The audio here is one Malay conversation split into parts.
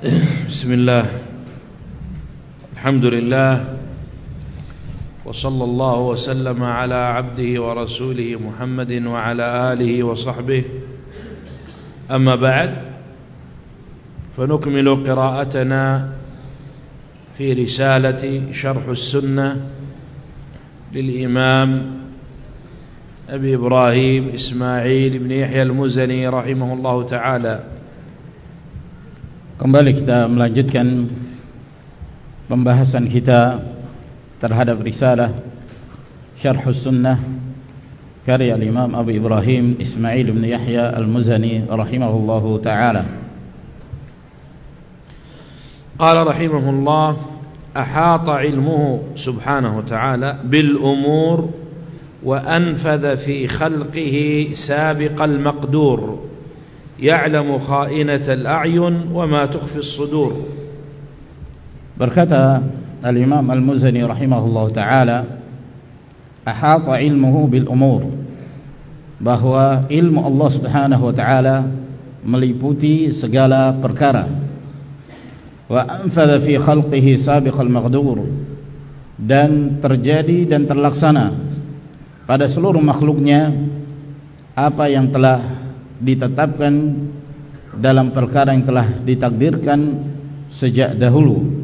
بسم الله. الحمد لله. وصلى الله وسلم على عبده ورسوله محمد وعلى آله وصحبه. أما بعد فنكمل قراءتنا في رسالة شرح السنة للإمام أبي إبراهيم إسماعيل بن يحيى المزني رحمه الله تعالى. Kembali kita melanjutkan pembahasan kita terhadap risalah Syarh Sunnah karya Imam Abu Ibrahim Ismail bin Yahya Al-Muzani rahimahullahu taala. قال رحمه الله أحاط علمه سبحانه وتعالى بالأمور وأنفذ في خلقه سابق المقدور يعلم خائنة الأعين وما تخفي الصدور. بركة الإمام المزني رحمه الله تعالى أحاط علمه بالأمور بهو علم الله سبحانه وتعالى مليبوتي سجالا بركارا وأنفذ في خلقه سابق المغدور dan terjadi dan terlaksana pada seluruh makhluknya apa yang telah ditetapkan dalam perkara yang telah ditakdirkan sejak dahulu.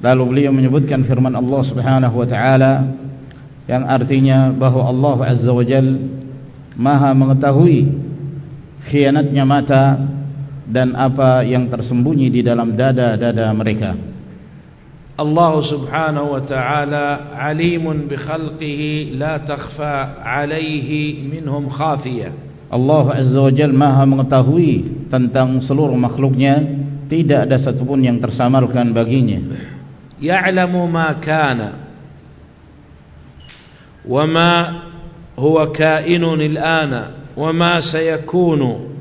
Lalu beliau menyebutkan firman Allah subhanahu wa ta'ala yang artinya bahawa Allah azza wa jal maha mengetahui khianatnya mata dan apa yang tersembunyi di dalam dada-dada mereka. Allah subhanahu wa ta'ala alimun bi khalqihi la takhfa alaihi minhum khafiyah Allah Azza wa Jal maha mengetahui tentang seluruh makhluknya. Tidak ada satupun yang tersamarkan baginya. Ya'lamu ma kana wa ma huwa kainun al-ana wa ma sayakunu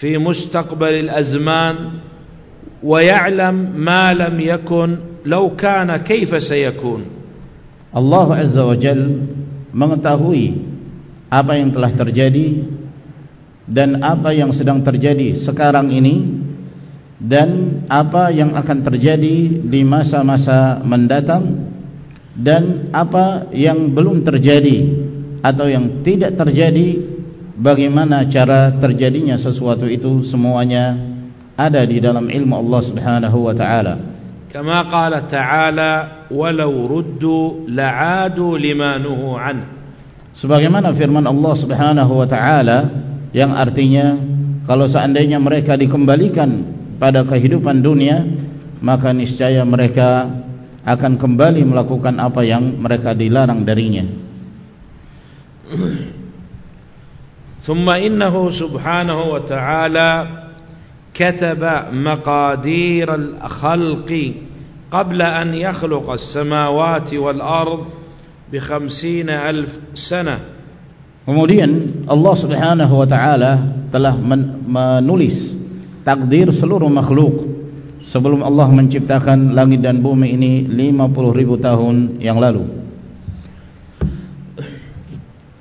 fi mustaqbal al-azman wa ya'lam ma lam yakun law kana kayfa sayakun. Allah Azza wa Jal mengetahui apa yang telah terjadi dan apa yang sedang terjadi sekarang ini dan apa yang akan terjadi di masa-masa mendatang dan apa yang belum terjadi atau yang tidak terjadi bagaimana cara terjadinya sesuatu itu semuanya ada di dalam ilmu Allah Subhanahu wa taala. Kama qala ta'ala walau ruddu la'adu lima nuhu an. Sebagaimana firman Allah Subhanahu wa taala yang artinya kalau seandainya mereka dikembalikan pada kehidupan dunia maka niscaya mereka akan kembali melakukan apa yang mereka dilarang darinya. Thumma innahu subhanahu wa ta'ala kataba maqadir al-khalqi qabla an yakhluq as-samawati wal-ard bi 50 alf sanah Kemudian Allah Subhanahu wa taala telah menulis takdir seluruh makhluk sebelum Allah menciptakan langit dan bumi ini 50 ribu tahun yang lalu.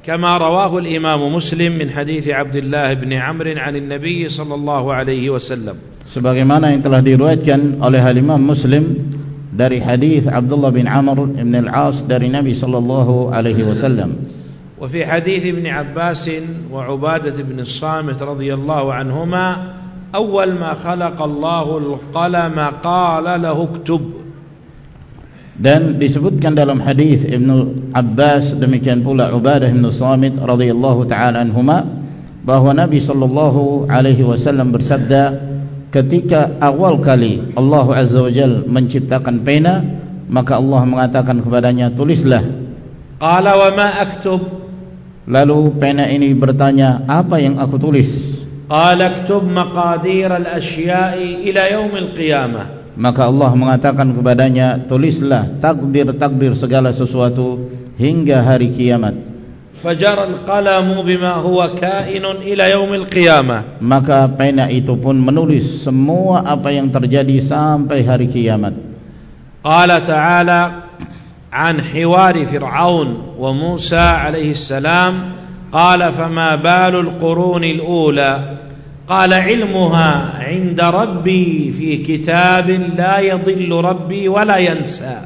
كما رواه الإمام مسلم من حديث عبد الله بن عمرو عن النبي صلى الله عليه وسلم. Sebagaimana yang telah diriwayatkan oleh Imam Muslim dari hadis Abdullah bin Amr bin Al-As dari Nabi sallallahu alaihi wasallam. وفي حديث ابن عباس وعبادة بن الصامت رضي الله عنهما أول ما خلق الله القلم قال له اكتب dan disebutkan dalam hadis Ibnu Abbas demikian pula Ubadah bin Samit radhiyallahu taala anhuma bahwa Nabi sallallahu alaihi wasallam bersabda ketika awal kali Allah azza wajal menciptakan pena maka Allah mengatakan kepadanya tulislah qala wa ma aktub Lalu pena ini bertanya, apa yang aku tulis? Qala aktub maqadir al-asya'i ila yaum al-qiyamah. Maka Allah mengatakan kepadanya, tulislah takdir-takdir segala sesuatu hingga hari kiamat. Fajara al-qalamu bima huwa kainun ila yaum al-qiyamah. Maka pena itu pun menulis semua apa yang terjadi sampai hari kiamat. Qala ta'ala عن حوار فرعون وموسى عليه السلام قال فما بال القرون الأولى قال علمها عند ربي في كتاب لا يضل ربي ولا ينسى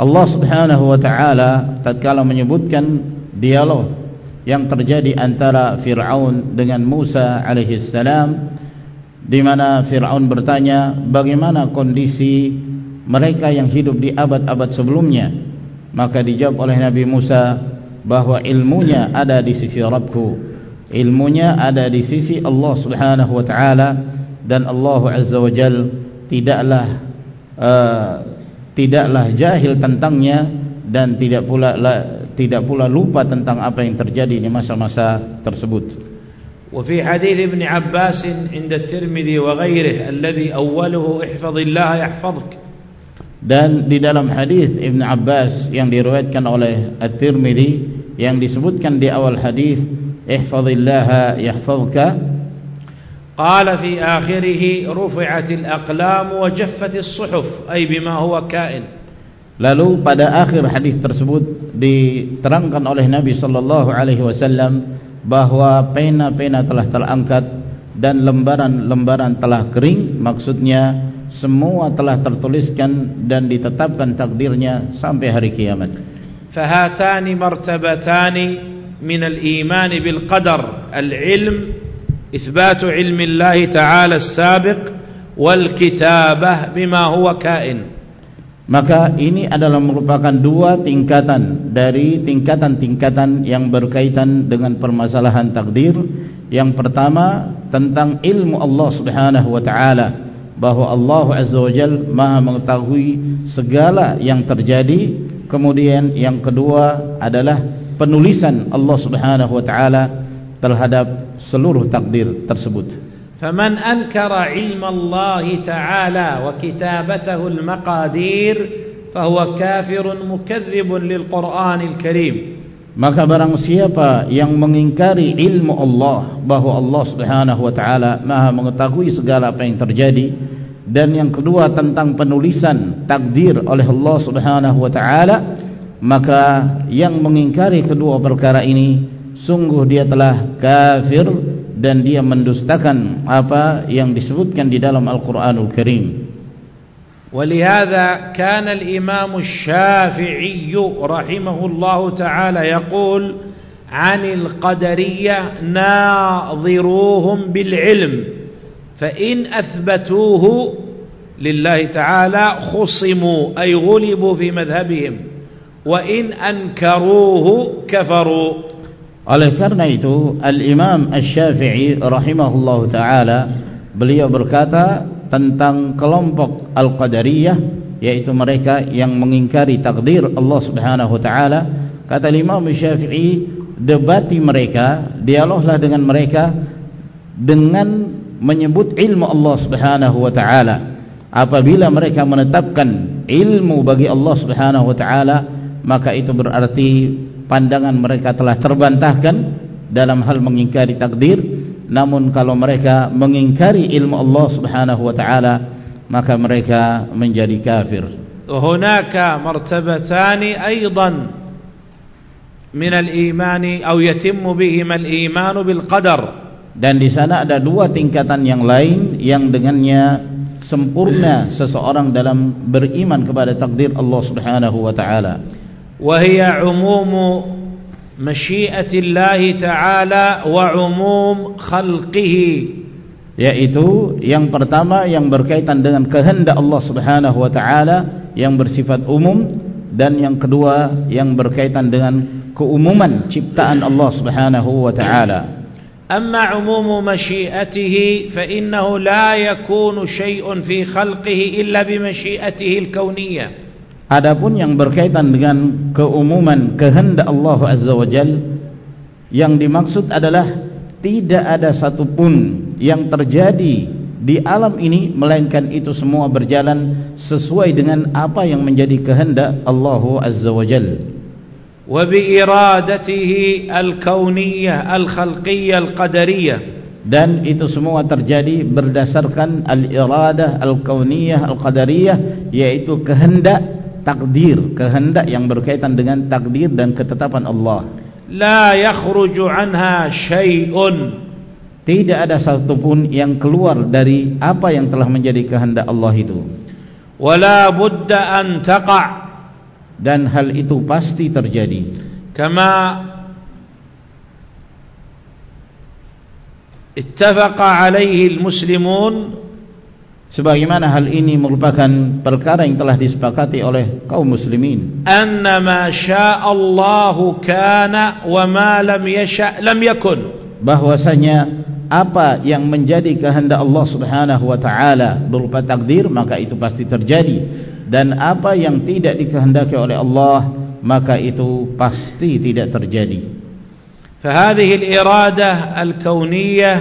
Allah subhanahu wa ta'ala tatkala menyebutkan dialog yang terjadi antara Fir'aun dengan Musa alaihissalam di mana Fir'aun bertanya bagaimana kondisi mereka yang hidup di abad-abad sebelumnya maka dijawab oleh Nabi Musa bahawa ilmunya ada di sisi Rabbku ilmunya ada di sisi Allah Subhanahu wa taala dan Allah Azza wa Jal tidaklah uh, tidaklah jahil tentangnya dan tidak pula la, tidak pula lupa tentang apa yang terjadi di masa-masa tersebut. وفي حديث ابن عباس عند الترمذي وغيره الذي أوله احفظ الله يحفظك dan di dalam hadis Ibn Abbas yang diriwayatkan oleh At-Tirmidzi yang disebutkan di awal hadis ihfazillaha yahfazuka qala fi akhirih rufi'at al-aqlam wa jaffat as-suhuf ay bima huwa ka'in. Lalu pada akhir hadis tersebut diterangkan oleh Nabi sallallahu alaihi wasallam bahwa pena-pena telah terangkat dan lembaran-lembaran telah kering maksudnya semua telah tertuliskan dan ditetapkan takdirnya sampai hari kiamat. Fahatani martabatani من الإيمان بالقدر العلم إثبات علم الله تعالى السابق والكتابة بما هو كائن maka ini adalah merupakan dua tingkatan dari tingkatan-tingkatan yang berkaitan dengan permasalahan takdir yang pertama tentang ilmu Allah subhanahu wa ta'ala bahawa Allah azza wa jal maha mengetahui segala yang terjadi kemudian yang kedua adalah penulisan Allah Subhanahu wa taala terhadap seluruh takdir tersebut. Faman ankara ilma Allah taala wa kitabatahu al-maqadir fahuwa kafirun mukadzibun lil-Qur'anil Karim. Maka barang siapa yang mengingkari ilmu Allah bahawa Allah Subhanahu wa taala Maha mengetahui segala apa yang terjadi dan yang kedua tentang penulisan takdir oleh Allah Subhanahu wa taala maka yang mengingkari kedua perkara ini sungguh dia telah kafir dan dia mendustakan apa yang disebutkan di dalam Al-Qur'anul Karim. ولهذا كان الإمام الشافعي رحمه الله تعالى يقول عن القدرية ناظروهم بالعلم فإن أثبتوه لله تعالى خصموا أي غلبوا في مذهبهم in ankaruhu kafaru oleh karena itu al-imam asy-syafi'i rahimahullah taala beliau berkata tentang kelompok al-qadariyah yaitu mereka yang mengingkari takdir Allah Subhanahu wa taala. Kata imam asy-syafi'i debati mereka dialoglah dengan mereka dengan menyebut ilmu Allah Subhanahu wa taala. Apabila mereka menetapkan ilmu bagi Allah Subhanahu wa taala maka itu berarti pandangan mereka telah terbantahkan dalam hal mengingkari takdir namun kalau mereka mengingkari ilmu Allah Subhanahu wa taala maka mereka menjadi kafir. هناك مرتبتان ايضا من الايمان او يتم بهما الايمان بالقدر dan di sana ada dua tingkatan yang lain yang dengannya sempurna seseorang dalam beriman kepada takdir Allah Subhanahu wa taala. وهي عموم مشيئة Taala wa umum خلقه yaitu yang pertama yang berkaitan dengan kehendak Allah Subhanahu wa taala yang bersifat umum dan yang kedua yang berkaitan dengan keumuman ciptaan Allah Subhanahu wa taala. Amma umum mashi'atihi fa innahu la yakunu shay'un fi khalqihi illa bi mashi'atihi al-kawniyah. Adapun yang berkaitan dengan keumuman kehendak Allah Azza wa Jal yang dimaksud adalah tidak ada satupun yang terjadi di alam ini melainkan itu semua berjalan sesuai dengan apa yang menjadi kehendak Allah Azza wa Jal. Wa bi iradatihi al-kauniyah al-khalqiyah al-qadariyah dan itu semua terjadi berdasarkan al-iradah al-kauniyah al-qadariyah yaitu kehendak takdir kehendak yang berkaitan dengan takdir dan ketetapan Allah. La yakhruju anha syai'un. Tidak ada satupun yang keluar dari apa yang telah menjadi kehendak Allah itu. Wala budda an taqa' dan hal itu pasti terjadi. Kama ittafaqa alaihi almuslimun sebagaimana hal ini merupakan perkara yang telah disepakati oleh kaum muslimin أن ما شاء الله كان وما لم يشأ لم يكن bahwasanya apa yang menjadi kehendak Allah Subhanahu wa taala berupa takdir maka itu pasti terjadi dan apa yang tidak dikehendaki oleh Allah maka itu pasti tidak terjadi فهذه الإرادة الكونية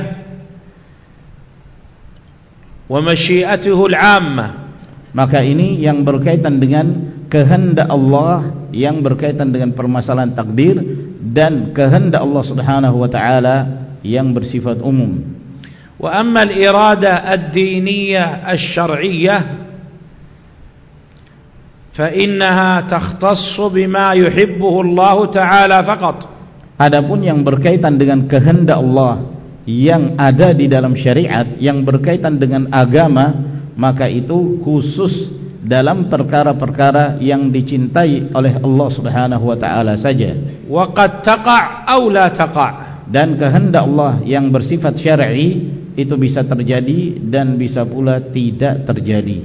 wa masyiatuhu al'amma maka ini yang berkaitan dengan kehendak Allah yang berkaitan dengan permasalahan takdir dan kehendak Allah Subhanahu wa taala yang bersifat umum. Wa amma al-irada ad-diniyah asy-syar'iyyah fa innaha takhtassu bima yuhibbuhu Allah taala faqat. Adapun yang berkaitan dengan kehendak Allah yang ada di dalam syariat yang berkaitan dengan agama maka itu khusus dalam perkara-perkara yang dicintai oleh Allah Subhanahu wa taala saja. Wa qad taqa' aw la taqa' dan kehendak Allah yang bersifat syar'i itu bisa terjadi dan bisa pula tidak terjadi.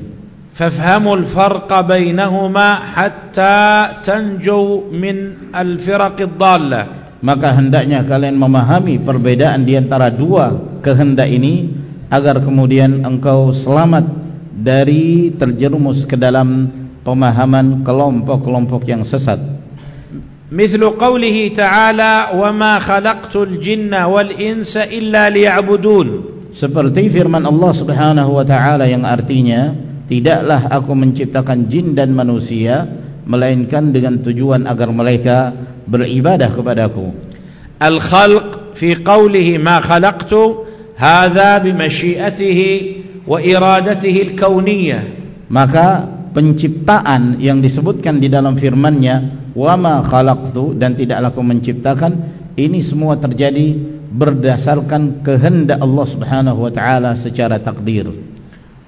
Fafhamul farqa bainahuma hatta tanju min al-firaq ad-dhallah Maka hendaknya kalian memahami perbedaan di antara dua kehendak ini agar kemudian engkau selamat dari terjerumus ke dalam pemahaman kelompok-kelompok yang sesat. مثل قوله تعالى وما خلقت الجن والإنس إلا ليعبدون seperti firman Allah Subhanahu wa taala yang artinya tidaklah aku menciptakan jin dan manusia melainkan dengan tujuan agar mereka beribadah kepadaku. Al-khalq fi qawlihi ma khalaqtu hadha bimasyiatihi wa iradatihi al-kauniyah maka penciptaan yang disebutkan di dalam firman-Nya wama khalaqtu dan tidaklah aku menciptakan ini semua terjadi berdasarkan kehendak Allah Subhanahu wa taala secara takdir.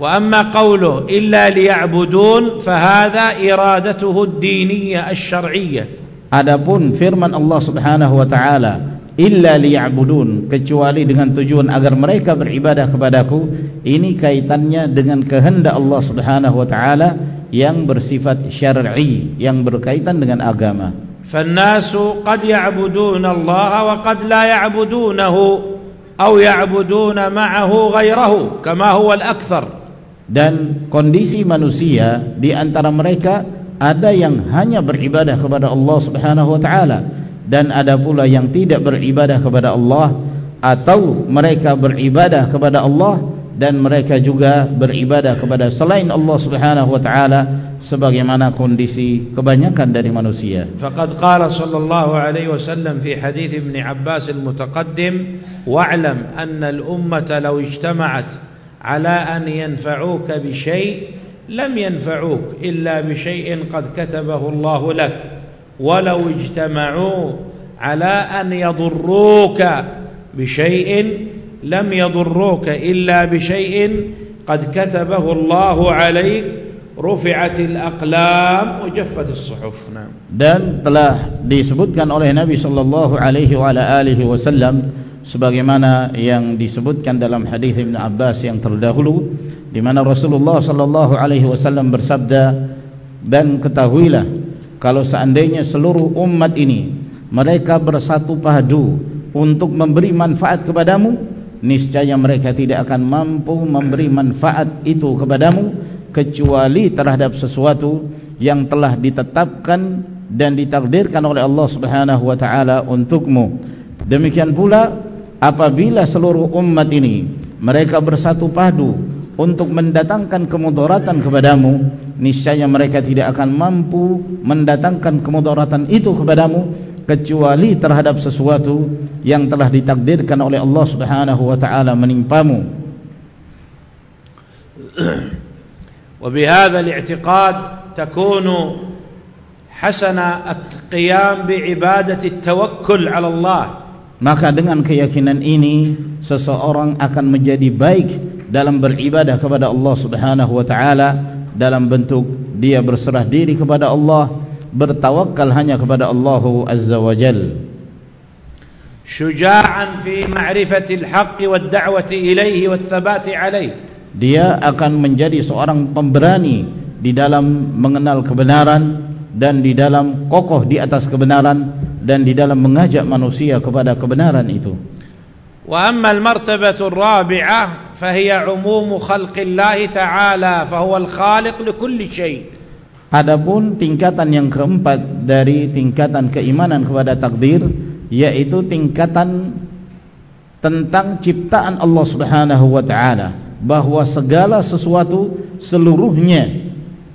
Wa amma qawlu illa liya'budun fa hadha iradatuhu ad-diniyah asy-syar'iyyah adapun firman Allah Subhanahu wa taala illa liya'budun kecuali dengan tujuan agar mereka beribadah kepadaku ini kaitannya dengan kehendak Allah Subhanahu wa taala yang bersifat syar'i yang berkaitan dengan agama. فالناس قد يعبدون الله وقد لا يعبدونه أو يعبدون معه غيره كما هو الأكثر. Dan kondisi manusia di antara mereka ada yang hanya beribadah kepada Allah Subhanahu wa taala dan ada pula yang tidak beribadah kepada Allah atau mereka beribadah kepada Allah dan mereka juga beribadah kepada selain Allah Subhanahu wa taala sebagaimana kondisi kebanyakan dari manusia. Faqad qala sallallahu alaihi wasallam fi hadits Ibn Abbas al-mutaqaddim wa'lam anna al-ummata law ijtama'at ala an yanfa'uka bi shay' illa bi shay'in qad katabahu Allah lak walau ijtama'u ala an yadurruka bi shay'in لم يضروك إلا بشيء قد كتبه الله عليك رفعت الأقلام وجفت الصحف نعم dan telah disebutkan oleh Nabi sallallahu alaihi wa alihi wasallam sebagaimana yang disebutkan dalam hadis Ibn Abbas yang terdahulu di mana Rasulullah sallallahu alaihi wasallam bersabda dan ketahuilah kalau seandainya seluruh umat ini mereka bersatu padu untuk memberi manfaat kepadamu niscaya mereka tidak akan mampu memberi manfaat itu kepadamu kecuali terhadap sesuatu yang telah ditetapkan dan ditakdirkan oleh Allah Subhanahu wa taala untukmu. Demikian pula apabila seluruh umat ini mereka bersatu padu untuk mendatangkan kemudaratan kepadamu niscaya mereka tidak akan mampu mendatangkan kemudaratan itu kepadamu kecuali terhadap sesuatu yang telah ditakdirkan oleh Allah Subhanahu wa taala menimpamu. وبهذا الاعتقاد تكون حسن القيام بعبادة التوكل على الله maka dengan keyakinan ini seseorang akan menjadi baik dalam beribadah kepada Allah Subhanahu wa taala dalam bentuk dia berserah diri kepada Allah bertawakal hanya kepada Allah Azza wa Jalla syuja'an fi ma'rifati al-haq wa ad-da'wati ilayhi wa ath-thabati alayhi dia akan menjadi seorang pemberani di dalam mengenal kebenaran dan di dalam kokoh di atas kebenaran dan di dalam mengajak manusia kepada kebenaran itu. وأما المرتبة الرابعة فهي عموم خلق الله تعالى فهو الخالق لكل شيء Adapun tingkatan yang keempat dari tingkatan keimanan kepada takdir yaitu tingkatan tentang ciptaan Allah Subhanahu wa taala bahwa segala sesuatu seluruhnya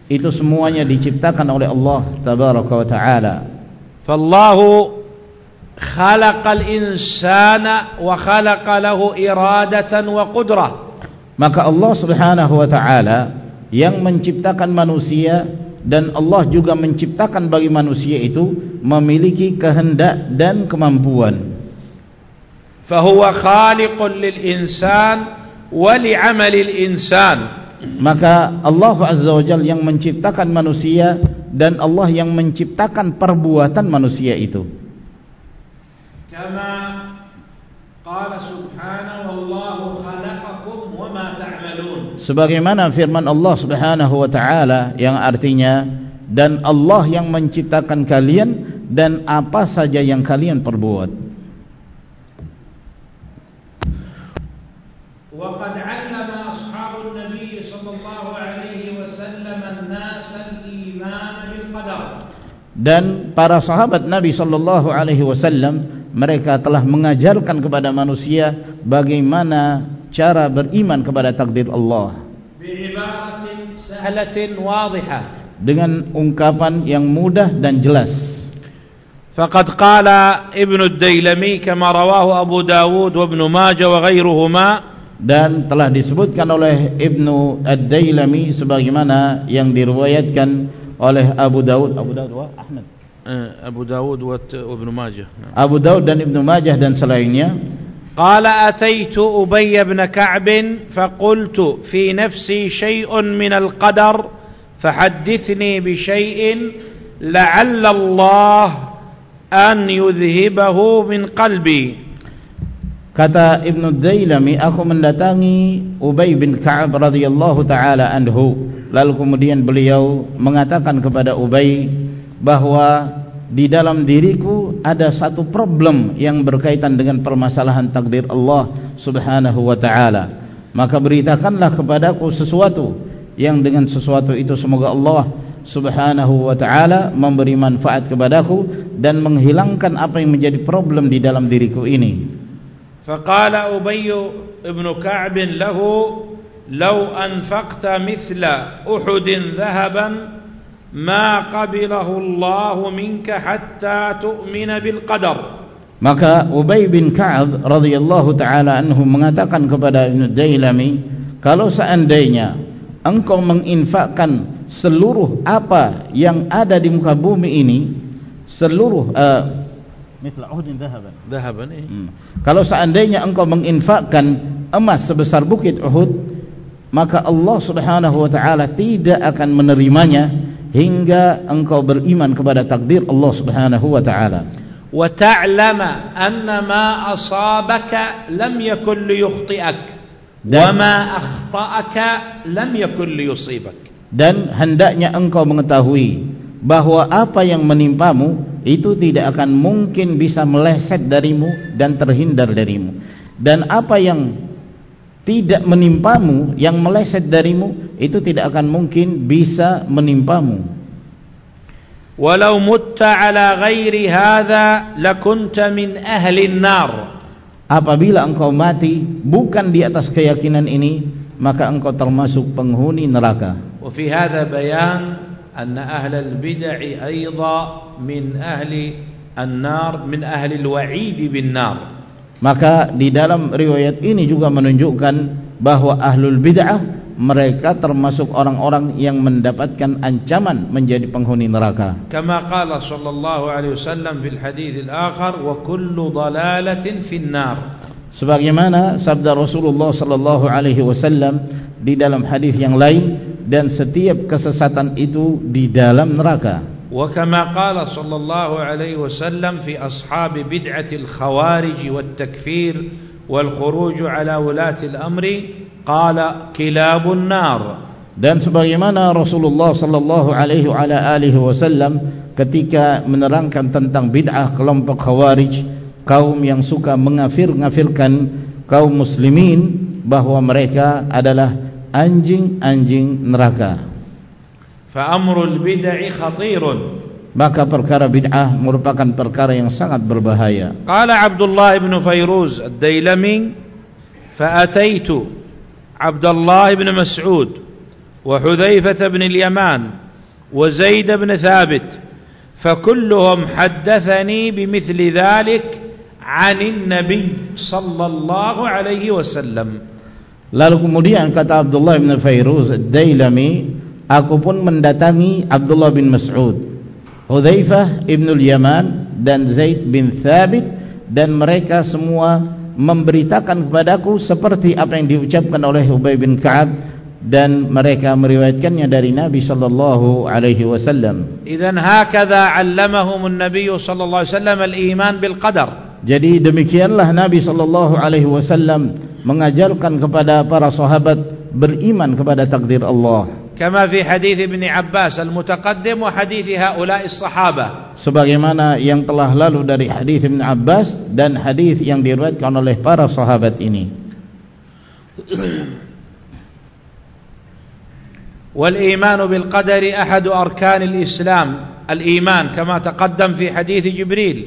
itu semuanya diciptakan oleh Allah tabaraka wa taala fallahu khalaqal insana wa khalaqa lahu iradatan wa qudrah maka Allah Subhanahu wa taala yang menciptakan manusia dan Allah juga menciptakan bagi manusia itu memiliki kehendak dan kemampuan. Fahuwa khaliqun lil insan wa li'amalil insan. Maka Allah Azza wa Jalla yang menciptakan manusia dan Allah yang menciptakan perbuatan manusia itu. Qala subhanahu wallahu khalaqakum wa ma ta'malun. Sebagaimana firman Allah Subhanahu wa taala yang artinya dan Allah yang menciptakan kalian dan apa saja yang kalian perbuat. Waqad 'allama ashabun nabi sallallahu alaihi wasallam an-nas al-iman bil qadar. Dan para sahabat Nabi sallallahu alaihi wasallam mereka telah mengajarkan kepada manusia bagaimana cara beriman kepada takdir Allah. Bi'ibaratin sahlatin wadhihah. Dengan ungkapan yang mudah dan jelas. فقد قال ابن الديلمي كما رواه أبو داود وابن ماجة وغيرهما dan telah disebutkan oleh Ibnu Ad-Dailami sebagaimana yang diriwayatkan oleh Abu Dawud Abu Dawud wa Ahmad Abu Dawud Ibnu Majah Abu Dawud dan Ibnu Majah dan selainnya قال أتيت أبي بن كعب فقلت في نفسي شيء من القدر فحدثني بشيء لعل الله an yudhibahu min qalbi kata Ibn Dailami aku mendatangi Ubay bin Ka'ab radhiyallahu taala anhu lalu kemudian beliau mengatakan kepada Ubay bahwa di dalam diriku ada satu problem yang berkaitan dengan permasalahan takdir Allah subhanahu wa ta'ala. Maka beritakanlah kepadaku sesuatu yang dengan sesuatu itu semoga Allah subhanahu wa ta'ala memberi manfaat kepadaku dan menghilangkan apa yang menjadi problem di dalam diriku ini. Faqala ubayy ibn ka'b lahu law anfaqta mithla uhud dhahaban ma qabilahu Allah minka hatta tu'mina bil qadar maka Ubay bin Ka'ab radhiyallahu taala anhu mengatakan kepada Ibn Dailami kalau seandainya engkau menginfakkan seluruh apa yang ada di muka bumi ini seluruh uh, mithla uhdin dhahaban dhahaban eh. hmm. kalau seandainya engkau menginfakkan emas sebesar bukit Uhud maka Allah Subhanahu wa taala tidak akan menerimanya hingga engkau beriman kepada takdir Allah Subhanahu wa taala. wa ta'lama anna ma asabaka lam yakun liyukhti'ak wa ma akhta'aka lam yakun liyusibak dan hendaknya engkau mengetahui bahwa apa yang menimpamu itu tidak akan mungkin bisa meleset darimu dan terhindar darimu. Dan apa yang tidak menimpamu yang meleset darimu itu tidak akan mungkin bisa menimpamu walau mutta ala ghairi hadha lakunta min ahli an-nar apabila engkau mati bukan di atas keyakinan ini maka engkau termasuk penghuni neraka وفي هذا بيان أن أهل البدع أيضا من أهل النار من أهل الوعيد بالنار maka di dalam riwayat ini juga menunjukkan bahwa ahlul bid'ah mereka termasuk orang-orang yang mendapatkan ancaman menjadi penghuni neraka. Kama qala sallallahu alaihi wasallam fil hadis al-akhar wa kullu dalalatin fin nar. Sebagaimana sabda Rasulullah sallallahu alaihi wasallam di dalam hadis yang lain dan setiap kesesatan itu di dalam neraka. Wa kama qala sallallahu alaihi wasallam fi ashab bid'atil khawarij wat takfir wal khuruj ala al-amri qala kilabun nar dan sebagaimana Rasulullah sallallahu alaihi wasallam ketika menerangkan tentang bid'ah kelompok khawarij kaum yang suka mengafir-ngafirkan kaum muslimin bahwa mereka adalah anjing-anjing neraka. Fa amrul bid'ah khatirun. Maka perkara bid'ah merupakan perkara yang sangat berbahaya. Qala Abdullah ibn Fayruz ad-Dailami fa ataitu عبد الله بن مسعود وحذيفة بن اليمان وزيد بن ثابت فكلهم حدثني بمثل ذلك عن النبي صلى الله عليه وسلم Lalu kemudian kata Abdullah bin Fairuz Dailami Aku pun mendatangi Abdullah bin Mas'ud Hudhaifah ibn al-Yaman Dan Zaid bin Thabit Dan mereka semua memberitakan kepadaku seperti apa yang diucapkan oleh Ubay bin Ka'ab dan mereka meriwayatkannya dari Nabi sallallahu alaihi wasallam. Idzan hakadha 'allamahum an-nabiy sallallahu alaihi wasallam al-iman bil qadar. Jadi demikianlah Nabi sallallahu alaihi wasallam mengajarkan kepada para sahabat beriman kepada takdir Allah. كما في حديث ابن عباس المتقدم وحديث هؤلاء الصحابة sebagaimana yang telah lalu dari hadis Ibn Abbas dan hadis yang diriwayatkan oleh para sahabat ini والإيمان بالقدر أحد أركان الإسلام الإيمان كما تقدم في حديث جبريل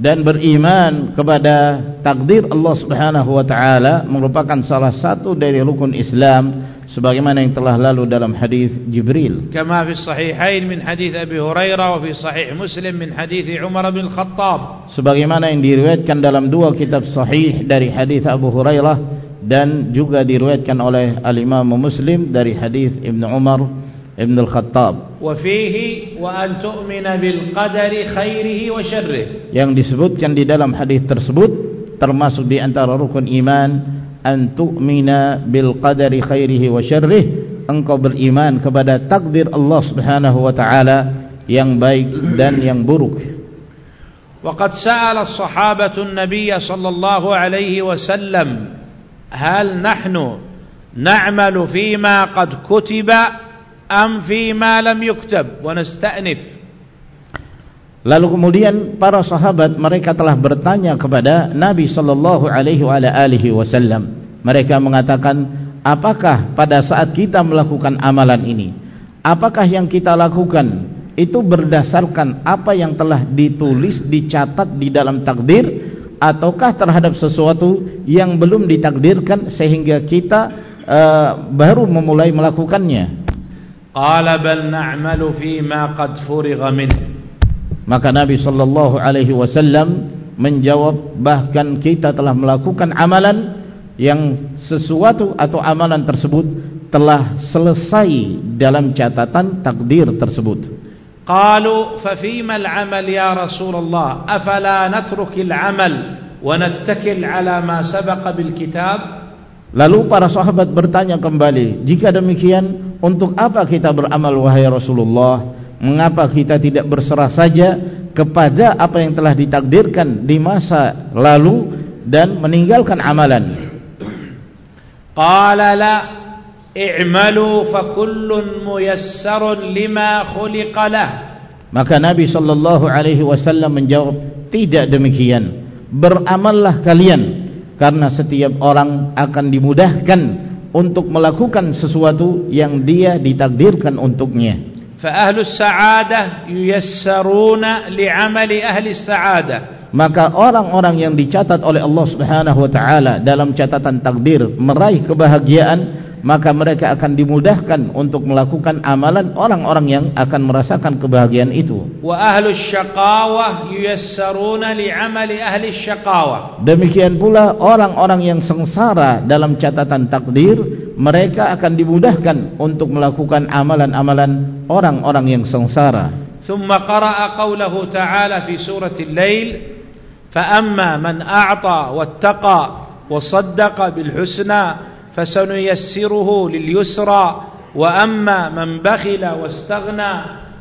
dan beriman kepada takdir Allah Subhanahu wa taala merupakan salah satu dari rukun Islam sebagaimana yang telah lalu dalam hadis Jibril. Kama fi sahihain min hadis Abi Hurairah wa fi sahih Muslim min hadis Umar bin Khattab. Sebagaimana yang diriwayatkan dalam dua kitab sahih dari hadis Abu Hurairah dan juga diriwayatkan oleh al-Imam Muslim dari hadis Ibn Umar Ibn Al-Khattab. Wa fihi wa an tu'mina bil qadari khairihi wa syarrihi. Yang disebutkan di dalam hadis tersebut termasuk di antara rukun iman an tu'mina bil qadari khairihi wa syarrih engkau beriman kepada takdir Allah Subhanahu wa taala yang baik dan yang buruk وقد سأل الصحابة النبي صلى الله عليه وسلم هل نحن نعمل فيما قد كتب أم فيما لم يكتب ونستأنف Lalu kemudian para sahabat mereka telah bertanya kepada Nabi sallallahu alaihi wasallam. Mereka mengatakan, apakah pada saat kita melakukan amalan ini, apakah yang kita lakukan itu berdasarkan apa yang telah ditulis, dicatat di dalam takdir ataukah terhadap sesuatu yang belum ditakdirkan sehingga kita uh, baru memulai melakukannya? Qala bal na'malu fi ma qad furigha minhu Maka Nabi sallallahu alaihi wasallam menjawab bahkan kita telah melakukan amalan yang sesuatu atau amalan tersebut telah selesai dalam catatan takdir tersebut. Qalu fa fima al-amal ya Rasulullah afala natruk al-amal wa nattakil ala ma sabaqa bil kitab Lalu para sahabat bertanya kembali, jika demikian untuk apa kita beramal wahai Rasulullah? Mengapa kita tidak berserah saja kepada apa yang telah ditakdirkan di masa lalu dan meninggalkan amalan? Qala la i'malu fa kullun muyassarun lima khuliqa lah. Maka nabi sallallahu alaihi wasallam menjawab tidak demikian. Beramallah kalian karena setiap orang akan dimudahkan untuk melakukan sesuatu yang dia ditakdirkan untuknya فأهل السعادة ييسرون لعمل أهل السعادة maka orang-orang yang dicatat oleh Allah Subhanahu wa taala dalam catatan takdir meraih kebahagiaan maka mereka akan dimudahkan untuk melakukan amalan orang-orang yang akan merasakan kebahagiaan itu wa ahlus syaqawah yuyassaruna li'amali ahli syaqawah demikian pula orang-orang yang sengsara dalam catatan takdir mereka akan dimudahkan untuk melakukan amalan-amalan orang-orang yang sengsara ثم قرأ قوله تعالى في سورة الليل فأما من أعطى واتقى وصدق بالحسنى فسنيسره لليسرى وأما من بخل واستغنى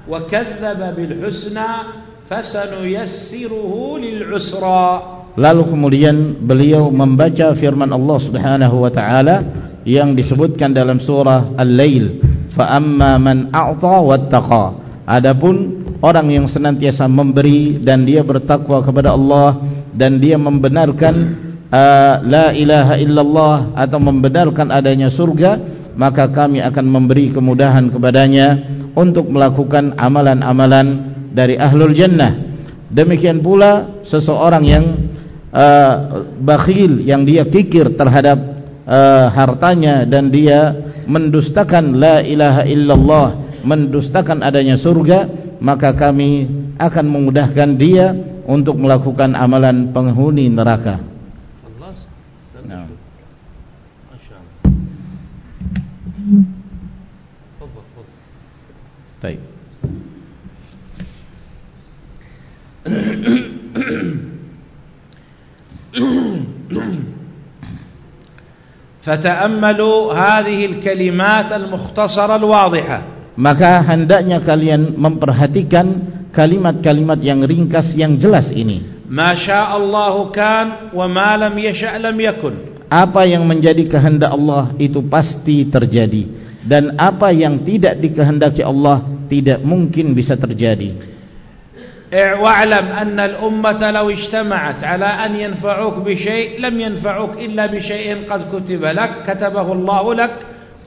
وكذب بالحسنى فسنيسره للعسرى Lalu kemudian beliau membaca firman Allah Subhanahu wa taala yang disebutkan dalam surah Al-Lail, "Fa amma man a'ta wattaqa." Adapun orang yang senantiasa memberi dan dia bertakwa kepada Allah dan dia membenarkan uh, la ilaha illallah atau membenarkan adanya surga, maka kami akan memberi kemudahan kepadanya untuk melakukan amalan-amalan dari ahlul jannah. Demikian pula seseorang yang uh, bakhil yang dia kikir terhadap uh, hartanya dan dia mendustakan la ilaha illallah mendustakan adanya surga maka kami akan memudahkan dia untuk melakukan amalan penghuni neraka nah. Baik. فتأملوا هذه الكلمات المختصرة الواضحة maka hendaknya kalian memperhatikan kalimat-kalimat yang ringkas yang jelas ini ما شاء الله كان وما لم يشأ لم يكن apa yang menjadi kehendak Allah itu pasti terjadi dan apa yang tidak dikehendaki Allah tidak mungkin bisa terjadi واعلم أن الأمة لو اجتمعت على أن ينفعوك بشيء لم ينفعوك إلا بشيء قد كتب لك كتبه الله لك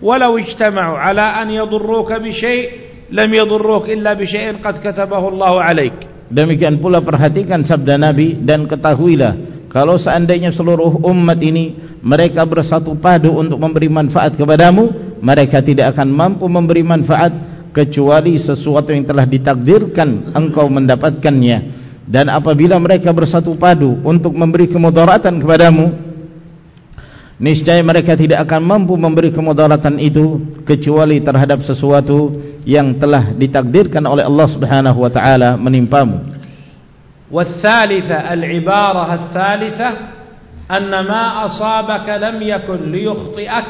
ولو اجتمعوا على أن يضروك بشيء لم يضروك إلا بشيء قد كتبه الله عليك demikian pula perhatikan sabda Nabi dan ketahuilah kalau seandainya seluruh umat ini mereka bersatu padu untuk memberi manfaat kepadamu mereka tidak akan mampu memberi manfaat kecuali sesuatu yang telah ditakdirkan engkau mendapatkannya dan apabila mereka bersatu padu untuk memberi kemudaratan kepadamu niscaya mereka tidak akan mampu memberi kemudaratan itu kecuali terhadap sesuatu yang telah ditakdirkan oleh Allah Subhanahu wa taala menimpamu والثالثة العبارة الثالثة أن ما أصابك لم يكن ليخطئك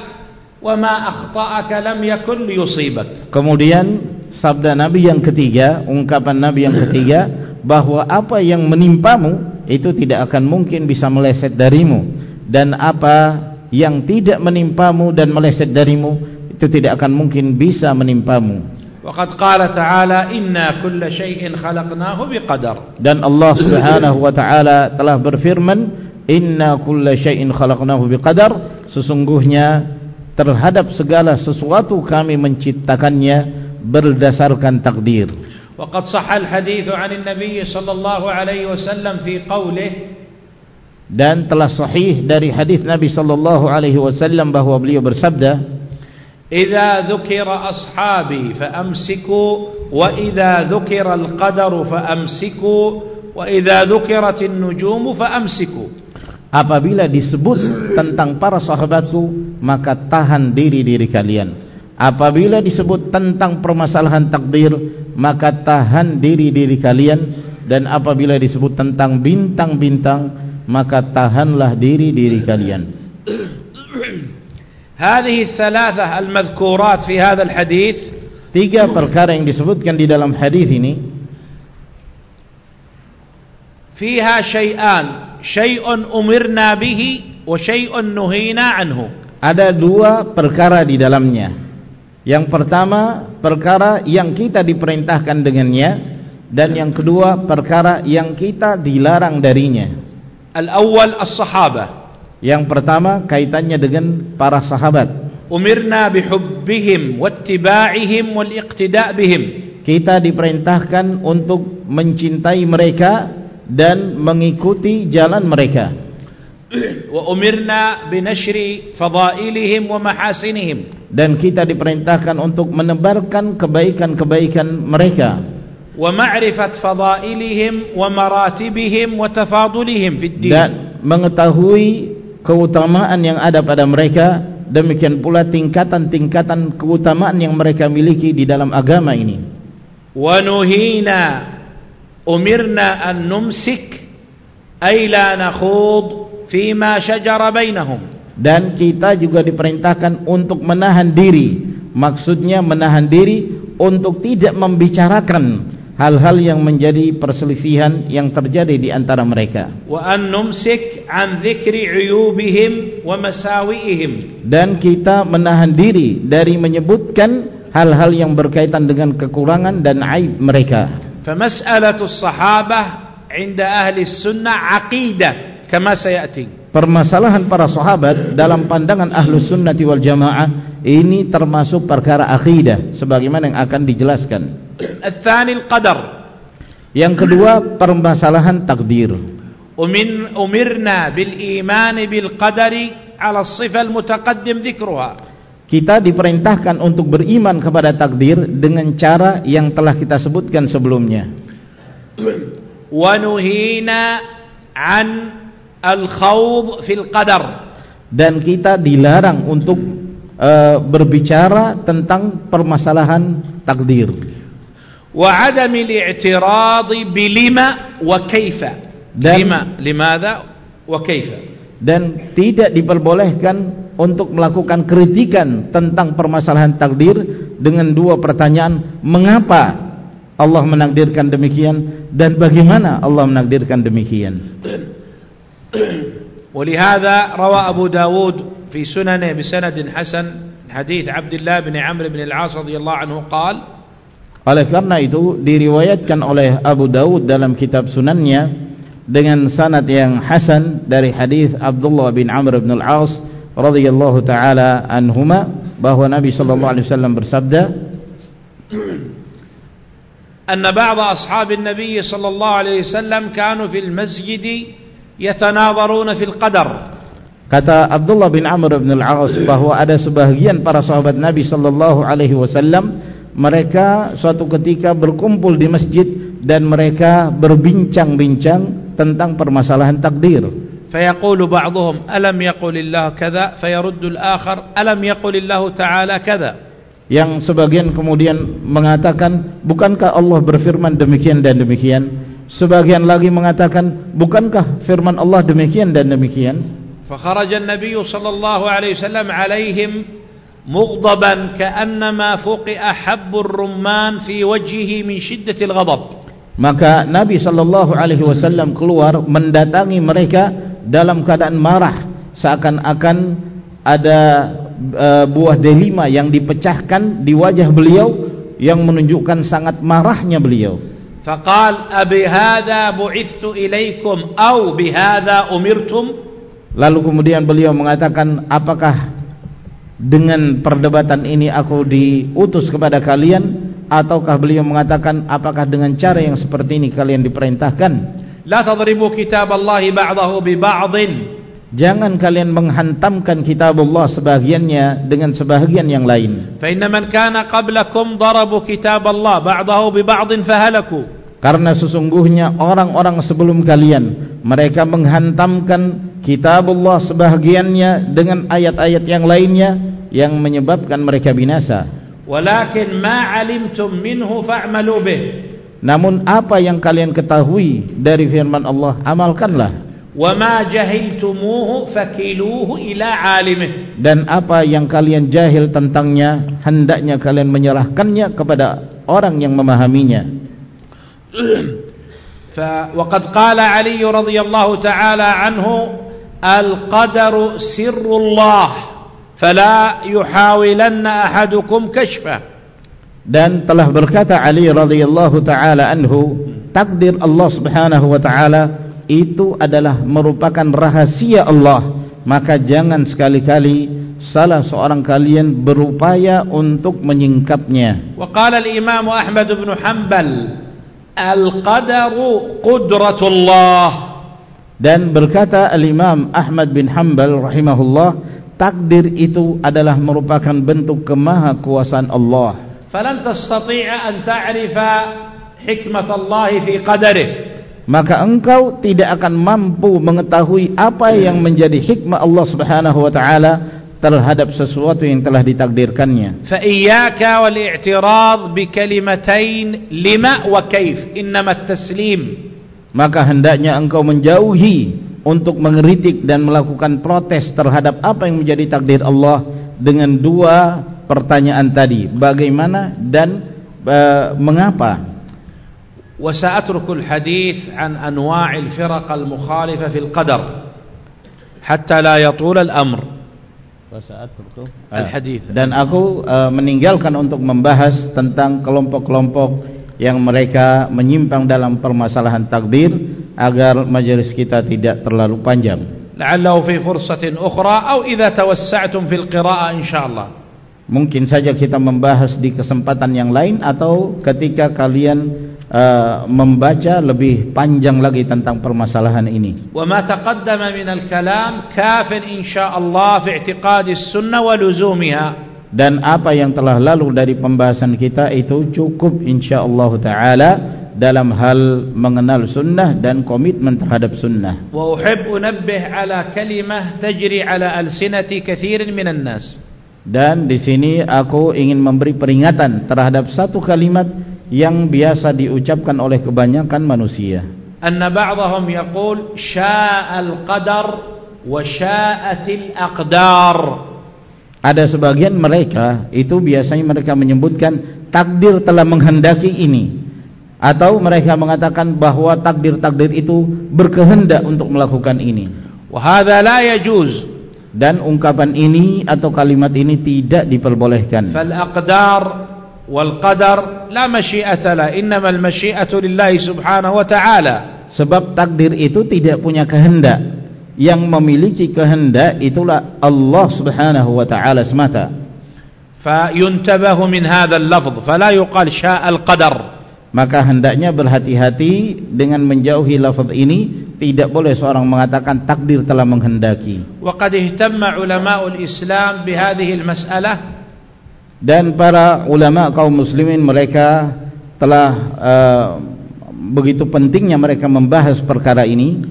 wa ma akhta'aka lam yakun liyusibak. Kemudian sabda Nabi yang ketiga, ungkapan Nabi yang ketiga bahwa apa yang menimpamu itu tidak akan mungkin bisa meleset darimu dan apa yang tidak menimpamu dan meleset darimu itu tidak akan mungkin bisa menimpamu. Waqad qala ta'ala inna kulla shay'in khalaqnahu biqadar. Dan Allah Subhanahu wa taala telah berfirman inna kulla shay'in khalaqnahu biqadar sesungguhnya terhadap segala sesuatu kami menciptakannya berdasarkan takdir. Waqad sahha al-hadits 'an an-nabiy sallallahu alaihi wasallam fi qawlihi dan telah sahih dari hadis Nabi sallallahu alaihi wasallam bahwa beliau bersabda Idza dzukira ashabi fa amsiku wa idza dzukira al-qadar fa amsiku wa idza dzukirat an-nujum fa amsiku apabila disebut tentang para sahabatku maka tahan diri diri kalian apabila disebut tentang permasalahan takdir maka tahan diri diri kalian dan apabila disebut tentang bintang-bintang maka tahanlah diri diri kalian هذه الثلاثة المذكورات في هذا الحديث tiga perkara yang disebutkan di dalam hadis ini فيها شيئان syai'un umirna bihi wa syai'un nuhina anhu. Ada dua perkara di dalamnya. Yang pertama perkara yang kita diperintahkan dengannya dan yang kedua perkara yang kita dilarang darinya. Al-awwal as-sahaba yang pertama kaitannya dengan para sahabat. Umirna bihubbihim wattiba'ihim wal-iqtida' bihim. Kita diperintahkan untuk mencintai mereka dan mengikuti jalan mereka. Wa umirna binashri fadailihim wa mahasinihim. Dan kita diperintahkan untuk menebarkan kebaikan-kebaikan mereka. Wa ma'rifat fadailihim wa maratibihim wa tafadulihim fid din. Dan mengetahui keutamaan yang ada pada mereka demikian pula tingkatan-tingkatan keutamaan yang mereka miliki di dalam agama ini. Wa nuhina umirna an numsik ay la nakhud fima shajara bainahum dan kita juga diperintahkan untuk menahan diri maksudnya menahan diri untuk tidak membicarakan hal-hal yang menjadi perselisihan yang terjadi di antara mereka. Wa an numsik an dzikri uyubihim wa masawiihim. Dan kita menahan diri dari menyebutkan hal-hal yang berkaitan dengan kekurangan dan aib mereka. Fa mas'alatu sahabah 'inda ahli sunnah 'aqidah kama sayati. Permasalahan para sahabat dalam pandangan ahlu sunnati wal jamaah ini termasuk perkara akidah sebagaimana yang akan dijelaskan. الثاني القدر yang kedua permasalahan takdir ومن أمرنا بالإيمان بالقدر على الصفة المتقدم ذكرها kita diperintahkan untuk beriman kepada takdir dengan cara yang telah kita sebutkan sebelumnya. Wa nuhina an al khawd fil qadar. Dan kita dilarang untuk uh, berbicara tentang permasalahan takdir. Wa adam al i'tirad bilima wa kaifa lima limadha wa kaifa dan tidak diperbolehkan untuk melakukan kritikan tentang permasalahan takdir dengan dua pertanyaan mengapa Allah menakdirkan demikian dan bagaimana Allah menakdirkan demikian ولهذا روى أبو داود في سننه بسند حسن حديث عبد الله بن عمرو بن العاص رضي الله عنه قال Oleh karena itu diriwayatkan oleh Abu Dawud dalam kitab sunannya dengan sanad yang hasan dari hadis Abdullah bin Amr bin Al-As radhiyallahu taala anhuma bahwa Nabi sallallahu alaihi wasallam bersabda أن بعض أصحاب النبي صلى الله عليه وسلم كانوا في المسجد يتناظرون في القدر Kata Abdullah bin Amr bin Al-As bahwa ada sebahagian para sahabat Nabi sallallahu alaihi wasallam mereka suatu ketika berkumpul di masjid dan mereka berbincang-bincang tentang permasalahan takdir. Fayaqulu ba'dhum alam yaqulillahu kadza fayaruddu al-akhar alam yaqulillahu ta'ala kadza. Yang sebagian kemudian mengatakan bukankah Allah berfirman demikian dan demikian? Sebagian lagi mengatakan bukankah firman Allah demikian dan demikian? Fa kharaja an-nabiy sallallahu alaihi wasallam alaihim مغضبا كأنما فقئ حب الرمان في وجهه من شدة الغضب maka Nabi sallallahu alaihi wasallam keluar mendatangi mereka dalam keadaan marah seakan-akan ada uh, buah delima yang dipecahkan di wajah beliau yang menunjukkan sangat marahnya beliau. Faqal abi hadha bu'ithtu ilaikum au bihadha umirtum? Lalu kemudian beliau mengatakan apakah dengan perdebatan ini aku diutus kepada kalian? Ataukah beliau mengatakan apakah dengan cara yang seperti ini kalian diperintahkan la tadribu kitab Allah ba'dahu bi ba'din. Jangan kalian menghantamkan kitab Allah sebahagiannya dengan sebahagian yang lain. Fa inna man kana qablakum darabu kitab Allah ba'dahu bi ba'din fahalaku. Karena sesungguhnya orang-orang sebelum kalian mereka menghantamkan kitab Allah sebahagiannya dengan ayat-ayat yang lainnya yang menyebabkan mereka binasa. Walakin ma alimtum minhu fa'malu bih Namun apa yang kalian ketahui dari firman Allah amalkanlah. Wa ma jahiltumuhu fakiluhu ila alimih. Dan apa yang kalian jahil tentangnya hendaknya kalian menyerahkannya kepada orang yang memahaminya. Fa waqad qala Ali radhiyallahu taala anhu al-qadaru sirrullah fala yuhawilanna ahadukum kashfahu dan telah berkata Ali radhiyallahu taala anhu takdir Allah Subhanahu wa taala itu adalah merupakan rahasia Allah. Maka jangan sekali-kali salah seorang kalian berupaya untuk menyingkapnya. Wa qala al-imam Ahmad bin Hanbal al-qadaru qudratullah. Dan berkata al-Imam Ahmad bin Hanbal rahimahullah takdir itu adalah merupakan bentuk kemahakuasaan Allah falan tastati'a an ta'rifa hikmat Allah fi qadarih maka engkau tidak akan mampu mengetahui apa yang menjadi hikmah Allah Subhanahu wa taala terhadap sesuatu yang telah ditakdirkannya. فإياك والاعتراض بكلمتين لما وكيف إنما التسليم Maka hendaknya engkau menjauhi untuk mengeritik dan melakukan protes terhadap apa yang menjadi takdir Allah dengan dua pertanyaan tadi. Bagaimana dan uh, mengapa? وسأترك الحديث عن أنواع الفرق المخالفة في القدر حتى لا يطول الأمر الحديث dan aku uh, meninggalkan untuk membahas tentang kelompok-kelompok yang mereka menyimpang dalam permasalahan takdir agar majelis kita tidak terlalu panjang لعله في فرصة أخرى أو إذا توسعتم في القراءة إن شاء الله mungkin saja kita membahas di kesempatan yang lain atau ketika kalian uh, membaca lebih panjang lagi tentang permasalahan ini. Wa ma taqaddama min al-kalam kafin insyaallah fi i'tiqad as-sunnah wa luzumiha dan apa yang telah lalu dari pembahasan kita itu cukup insyaallah taala dalam hal mengenal sunnah dan komitmen terhadap sunnah. Wa uhibbu nabbih ala kalimah tajri ala alsinati katsirin minan nas. Dan di sini aku ingin memberi peringatan terhadap satu kalimat yang biasa diucapkan oleh kebanyakan manusia. Anna ba'dahum yaqul sya'al qadar wa sya'atil aqdar. Ada sebagian mereka itu biasanya mereka menyebutkan takdir telah menghendaki ini atau mereka mengatakan bahwa takdir-takdir itu berkehendak untuk melakukan ini. Wa hadha la yajuz dan ungkapan ini atau kalimat ini tidak diperbolehkan. Fal aqdar wal qadar la masyi'ata la innama al masyi'atu lillahi subhanahu wa ta'ala. Sebab takdir itu tidak punya kehendak. Yang memiliki kehendak itulah Allah subhanahu wa ta'ala semata. Fa yuntabahu min hadzal lafz fala yuqal sya'al qadar. Maka hendaknya berhati-hati dengan menjauhi lafaz ini tidak boleh seorang mengatakan takdir telah menghendaki. Waqad ihtamma ulama'ul Islam bihadhihi al-mas'alah dan para ulama kaum muslimin mereka telah uh, begitu pentingnya mereka membahas perkara ini.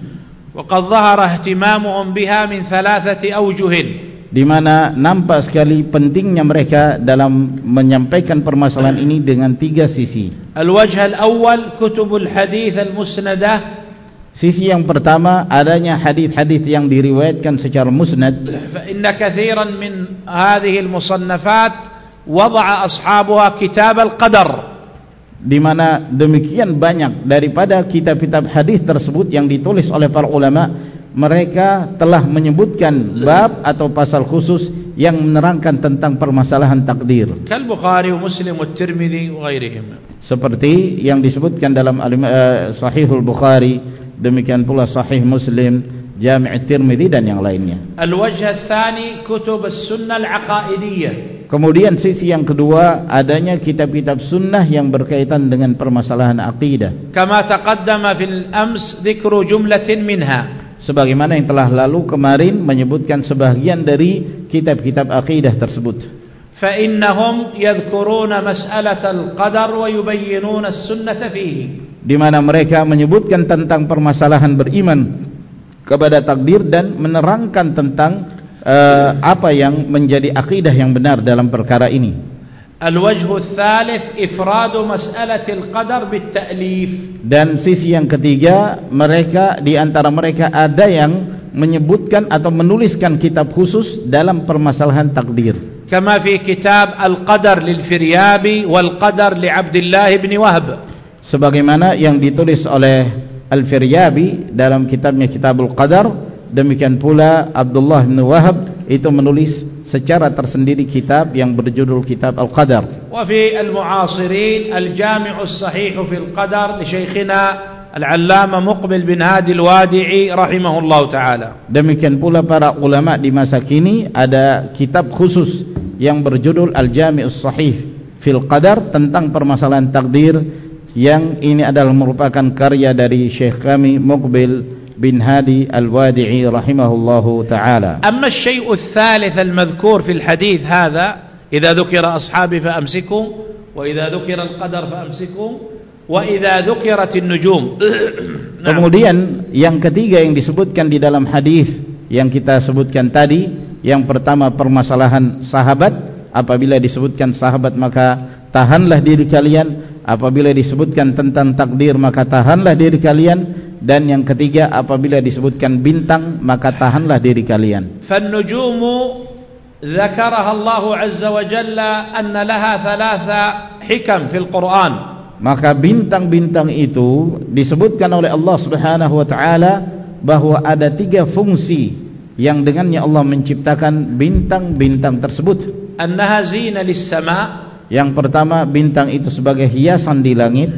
Waqad dhahara ihtimamuhum biha min thalathati awjuh di mana nampak sekali pentingnya mereka dalam menyampaikan permasalahan ini dengan tiga sisi. Al-wajh al-awwal kutubul hadith al-musnadah Sisi yang pertama adanya hadis-hadis yang diriwayatkan secara musnad. Fa inna katsiran min hadhihi al-musannafat wada'a ashabuha kitab al-qadar. Di mana demikian banyak daripada kitab-kitab hadis tersebut yang ditulis oleh para ulama, mereka telah menyebutkan bab atau pasal khusus yang menerangkan tentang permasalahan takdir. Kal Bukhari, Muslim, Tirmidzi wa ghairihim. Seperti yang disebutkan dalam uh, Sahihul Bukhari demikian pula sahih muslim jami' tirmidhi dan yang lainnya al-wajh al-thani kutub as-sunnah al-aqaidiyah kemudian sisi yang kedua adanya kitab-kitab sunnah yang berkaitan dengan permasalahan akidah kama taqaddama fil ams dhikru jumlatin minha sebagaimana yang telah lalu kemarin menyebutkan sebahagian dari kitab-kitab akidah tersebut فإنهم يذكرون مسألة القدر ويبينون السنة فيه di mana mereka menyebutkan tentang permasalahan beriman kepada takdir dan menerangkan tentang uh, apa yang menjadi akidah yang benar dalam perkara ini. Al-wajhu tsalits ifradu mas'alatil qadar bit-ta'lif. Dan sisi yang ketiga, mereka di antara mereka ada yang menyebutkan atau menuliskan kitab khusus dalam permasalahan takdir. Kama fi kitab Al-Qadar lil-Firyabi wal-Qadar li Abdullah bin Wahb sebagaimana yang ditulis oleh Al-Firyabi dalam kitabnya Kitabul Qadar demikian pula Abdullah bin Wahab itu menulis secara tersendiri kitab yang berjudul Kitab Al-Qadar. Wa fi al-mu'asirin al-jami' as-sahih fi al-qadar li syekhina Al-Allama Muqbil bin Hadi Al-Wadi'i rahimahullah ta'ala. Demikian pula para ulama di masa kini ada kitab khusus yang berjudul Al-Jami' as-Sahih fil Qadar tentang permasalahan takdir yang ini adalah merupakan karya dari Syekh kami Muqbil bin Hadi Al-Wadi'i rahimahullahu ta'ala أما الشيء الثالث المذكور في الحديث هذا إذا ذكر أصحابي فأمسكوا وإذا ذكر القدر فأمسكوا وإذا ذكرت النجوم kemudian yang ketiga yang disebutkan di dalam hadis yang kita sebutkan tadi yang pertama permasalahan sahabat apabila disebutkan sahabat maka tahanlah diri kalian apabila disebutkan tentang takdir maka tahanlah diri kalian dan yang ketiga apabila disebutkan bintang maka tahanlah diri kalian. Fannujumu dzakaraha Allah azza wa jalla anna laha thalatha hikam fil quran. Maka bintang-bintang itu disebutkan oleh Allah Subhanahu wa taala bahwa ada tiga fungsi yang dengannya Allah menciptakan bintang-bintang tersebut. Annaha zina lis sama yang pertama bintang itu sebagai hiasan di langit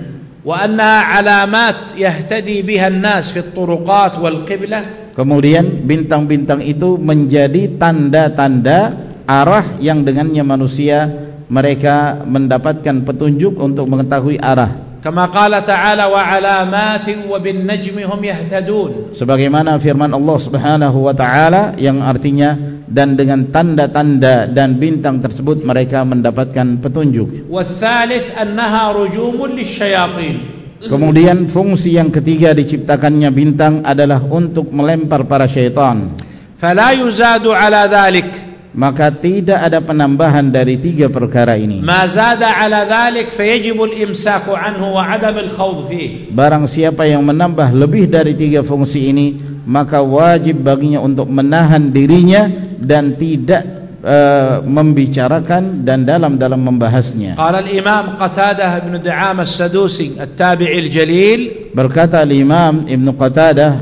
annaha alamat yahtadi biha an-nas fi at-turuqat wal-qiblah Kemudian bintang-bintang itu menjadi tanda-tanda arah yang dengannya manusia mereka mendapatkan petunjuk untuk mengetahui arah. Kama qala ta'ala wa alamatin wa bin najmi hum yahtadun. Sebagaimana firman Allah Subhanahu wa taala yang artinya dan dengan tanda-tanda dan bintang tersebut mereka mendapatkan petunjuk. Tsalits annaha rujumun lisyayatin. Kemudian fungsi yang ketiga diciptakannya bintang adalah untuk melempar para syaitan. Fala yuzadu ala dhalik. Maka tidak ada penambahan dari tiga perkara ini. Ma zada ala dhalik fayajibu al-imsaku anhu wa adam al-khawd fih. Barang siapa yang menambah lebih dari tiga fungsi ini, maka wajib baginya untuk menahan dirinya dan tidak Uh, membicarakan dan dalam-dalam membahasnya. Qala al-Imam Qatadah bin Du'am as-Sadusi, at-tabi'i al-jalil, berkata al-Imam Ibn Qatadah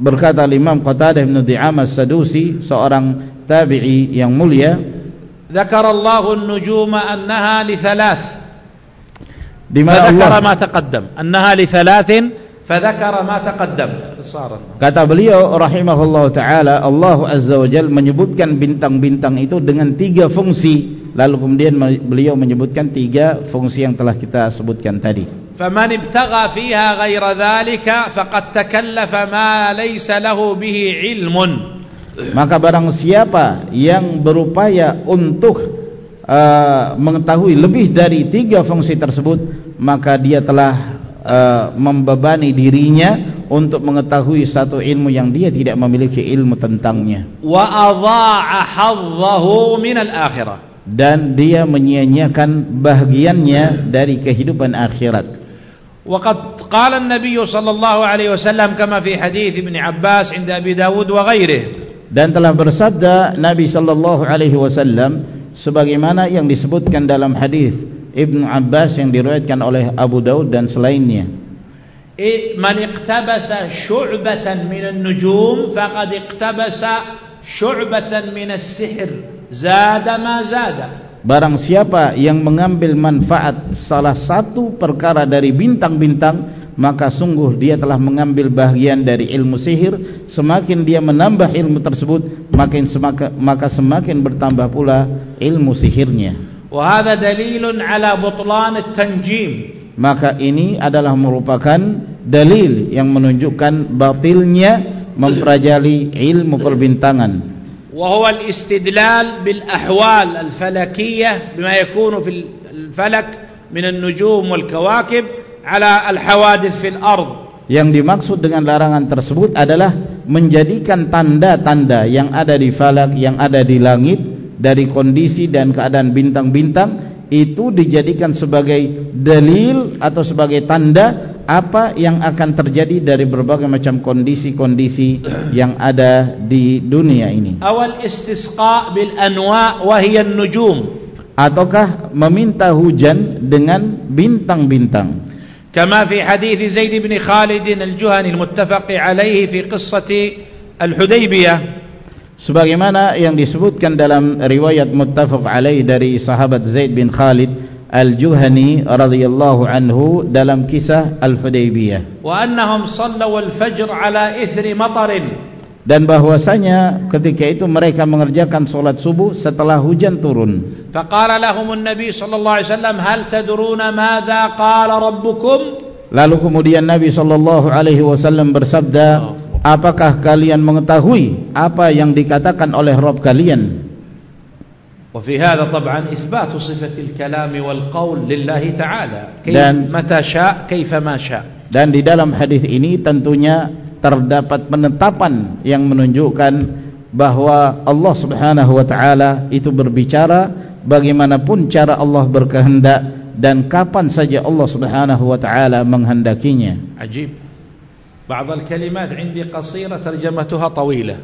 berkata al-Imam Qatadah bin Du'am as-Sadusi, seorang tabi'i yang mulia, dzakara Allah an-nujuma annaha li thalath. Di mana Allah ma taqaddam, annaha li thalathin فذكر ما تقدم kata beliau rahimahullah taala Allah azza wajal menyebutkan bintang-bintang itu dengan tiga fungsi lalu kemudian beliau menyebutkan tiga fungsi yang telah kita sebutkan tadi faman ibtagha fiha ghaira dhalika faqad takallafa ma laysa lahu bihi ilmun maka barang siapa yang berupaya untuk uh, mengetahui lebih dari tiga fungsi tersebut maka dia telah Uh, membebani dirinya untuk mengetahui satu ilmu yang dia tidak memiliki ilmu tentangnya wa adha'a hadhahu min al-akhirah dan dia menyia-nyiakan bahagiannya dari kehidupan akhirat وقد قال النبي صلى الله عليه وسلم كما في حديث ابن عباس عند أبي داود وغيره dan telah bersabda Nabi sallallahu alaihi wasallam sebagaimana yang disebutkan dalam hadis Ibn Abbas yang diriwayatkan oleh Abu Daud dan selainnya. Man iqtabasa syu'batan min an-nujum faqad iqtabasa syu'batan min as-sihr. Zada ma zada. Barang siapa yang mengambil manfaat salah satu perkara dari bintang-bintang maka sungguh dia telah mengambil bahagian dari ilmu sihir semakin dia menambah ilmu tersebut makin semaka, maka semakin bertambah pula ilmu sihirnya وهذا دليل على بطلان التنجيم maka ini adalah merupakan dalil yang menunjukkan batilnya mempelajari ilmu perbintangan وهو الاستدلال بالأحوال الفلكية بما يكون في الفلك من النجوم والكواكب ala al-hawadith fil ard yang dimaksud dengan larangan tersebut adalah menjadikan tanda-tanda yang ada di falak yang ada di langit dari kondisi dan keadaan bintang-bintang itu dijadikan sebagai dalil atau sebagai tanda apa yang akan terjadi dari berbagai macam kondisi-kondisi yang ada di dunia ini. Awal istisqa bil anwa' wa hiya an-nujum. Ataukah meminta hujan dengan bintang-bintang. Kama fi hadis Zaid bin Khalid al-Juhani al-muttafaq alayhi fi qissah al-Hudaybiyah sebagaimana yang disebutkan dalam riwayat muttafaq alaih dari sahabat Zaid bin Khalid Al-Juhani radhiyallahu anhu dalam kisah Al-Hudaybiyah wa annahum sallu al-fajr ala ithri matarin dan bahwasanya ketika itu mereka mengerjakan solat subuh setelah hujan turun faqala lahum an-nabi sallallahu alaihi wasallam hal tadruna madza qala rabbukum lalu kemudian Nabi sallallahu alaihi wasallam bersabda oh. Apakah kalian mengetahui apa yang dikatakan oleh Rabb kalian? وفي هذا طبعا إثبات صفة الكلام والقول لله تعالى dan متى شاء كيف ما شاء dan di dalam hadis ini tentunya terdapat penetapan yang menunjukkan bahwa Allah Subhanahu wa taala itu berbicara bagaimanapun cara Allah berkehendak dan kapan saja Allah Subhanahu wa taala menghendakinya. Ajib. بعض الكلمات عندي قصيرة ترجمتها طويلة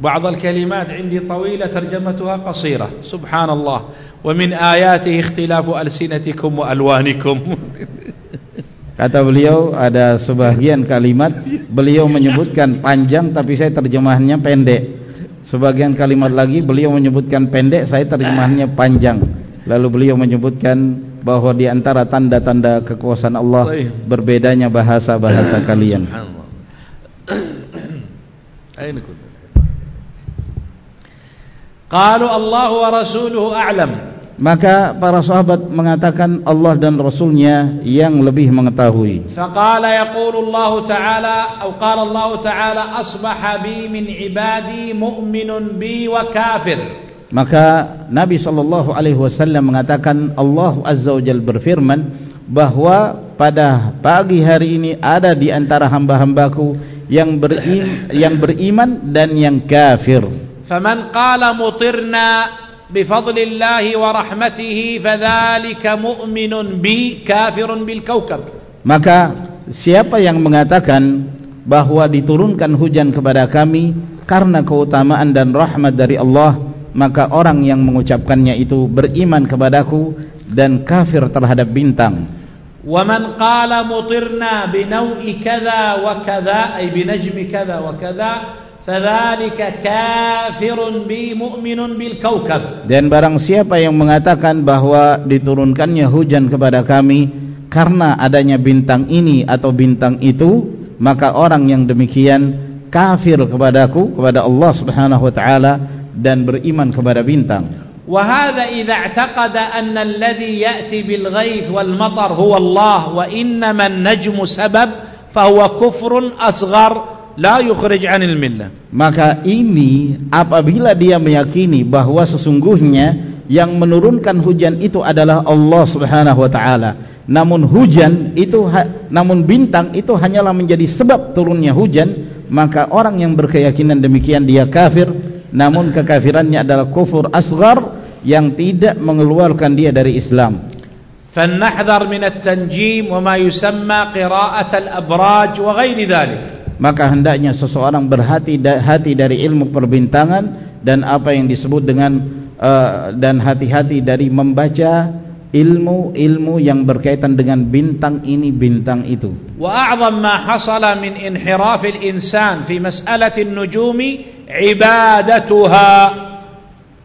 بعض الكلمات عندي طويلة ترجمتها قصيرة سبحان الله ومن آياته اختلاف ألسنتكم وألوانكم Kata beliau ada sebagian kalimat beliau menyebutkan panjang tapi saya terjemahannya pendek. Sebagian kalimat lagi beliau menyebutkan pendek saya terjemahannya panjang. Lalu beliau menyebutkan bahwa di antara tanda-tanda kekuasaan Allah berbedanya bahasa-bahasa kalian. Qalu Allah wa rasuluhu a'lam. Maka para sahabat mengatakan Allah dan Rasulnya yang lebih mengetahui. Faqala yaqulu Allah Ta'ala atau qala Allah Ta'ala asbaha bi min ibadi mu'minun bi wa kafir. Maka Nabi sallallahu alaihi wasallam mengatakan Allah Azza wa Jalla berfirman bahwa pada pagi hari ini ada di antara hamba-hambaku yang berim, yang beriman dan yang kafir. Faman qala mutirna بفضل الله ورحمته فذلك مؤمن بي كافر بالكوكب maka siapa yang mengatakan bahwa diturunkan hujan kepada kami karena keutamaan dan rahmat dari Allah maka orang yang mengucapkannya itu beriman kepadaku dan kafir terhadap bintang ومن قال مطرنا بنوء كذا وكذا أي بنجم كذا وكذا Fadzalika kafirun bi mu'minun bil kaukab. Dan barang siapa yang mengatakan bahwa diturunkannya hujan kepada kami karena adanya bintang ini atau bintang itu, maka orang yang demikian kafir kepadaku kepada Allah Subhanahu wa taala dan beriman kepada bintang. وهذا إذا اعتقد أن الذي يأتي بالغيث والمطر هو الله وإنما النجم سبب فهو كفر أصغر la yukhrij 'anil millah. Maka ini apabila dia meyakini bahwa sesungguhnya yang menurunkan hujan itu adalah Allah Subhanahu wa taala. Namun hujan itu namun bintang itu hanyalah menjadi sebab turunnya hujan, maka orang yang berkeyakinan demikian dia kafir, namun kekafirannya adalah kufur asghar yang tidak mengeluarkan dia dari Islam. فلنحذر من التنجيم وما يسمى قراءة الأبراج وغير ذلك maka hendaknya seseorang berhati hati dari ilmu perbintangan dan apa yang disebut dengan uh, dan hati-hati dari membaca ilmu-ilmu yang berkaitan dengan bintang ini bintang itu. Wa a'zam ma hasala min inhiraf al-insan fi mas'alati an-nujumi ibadatuha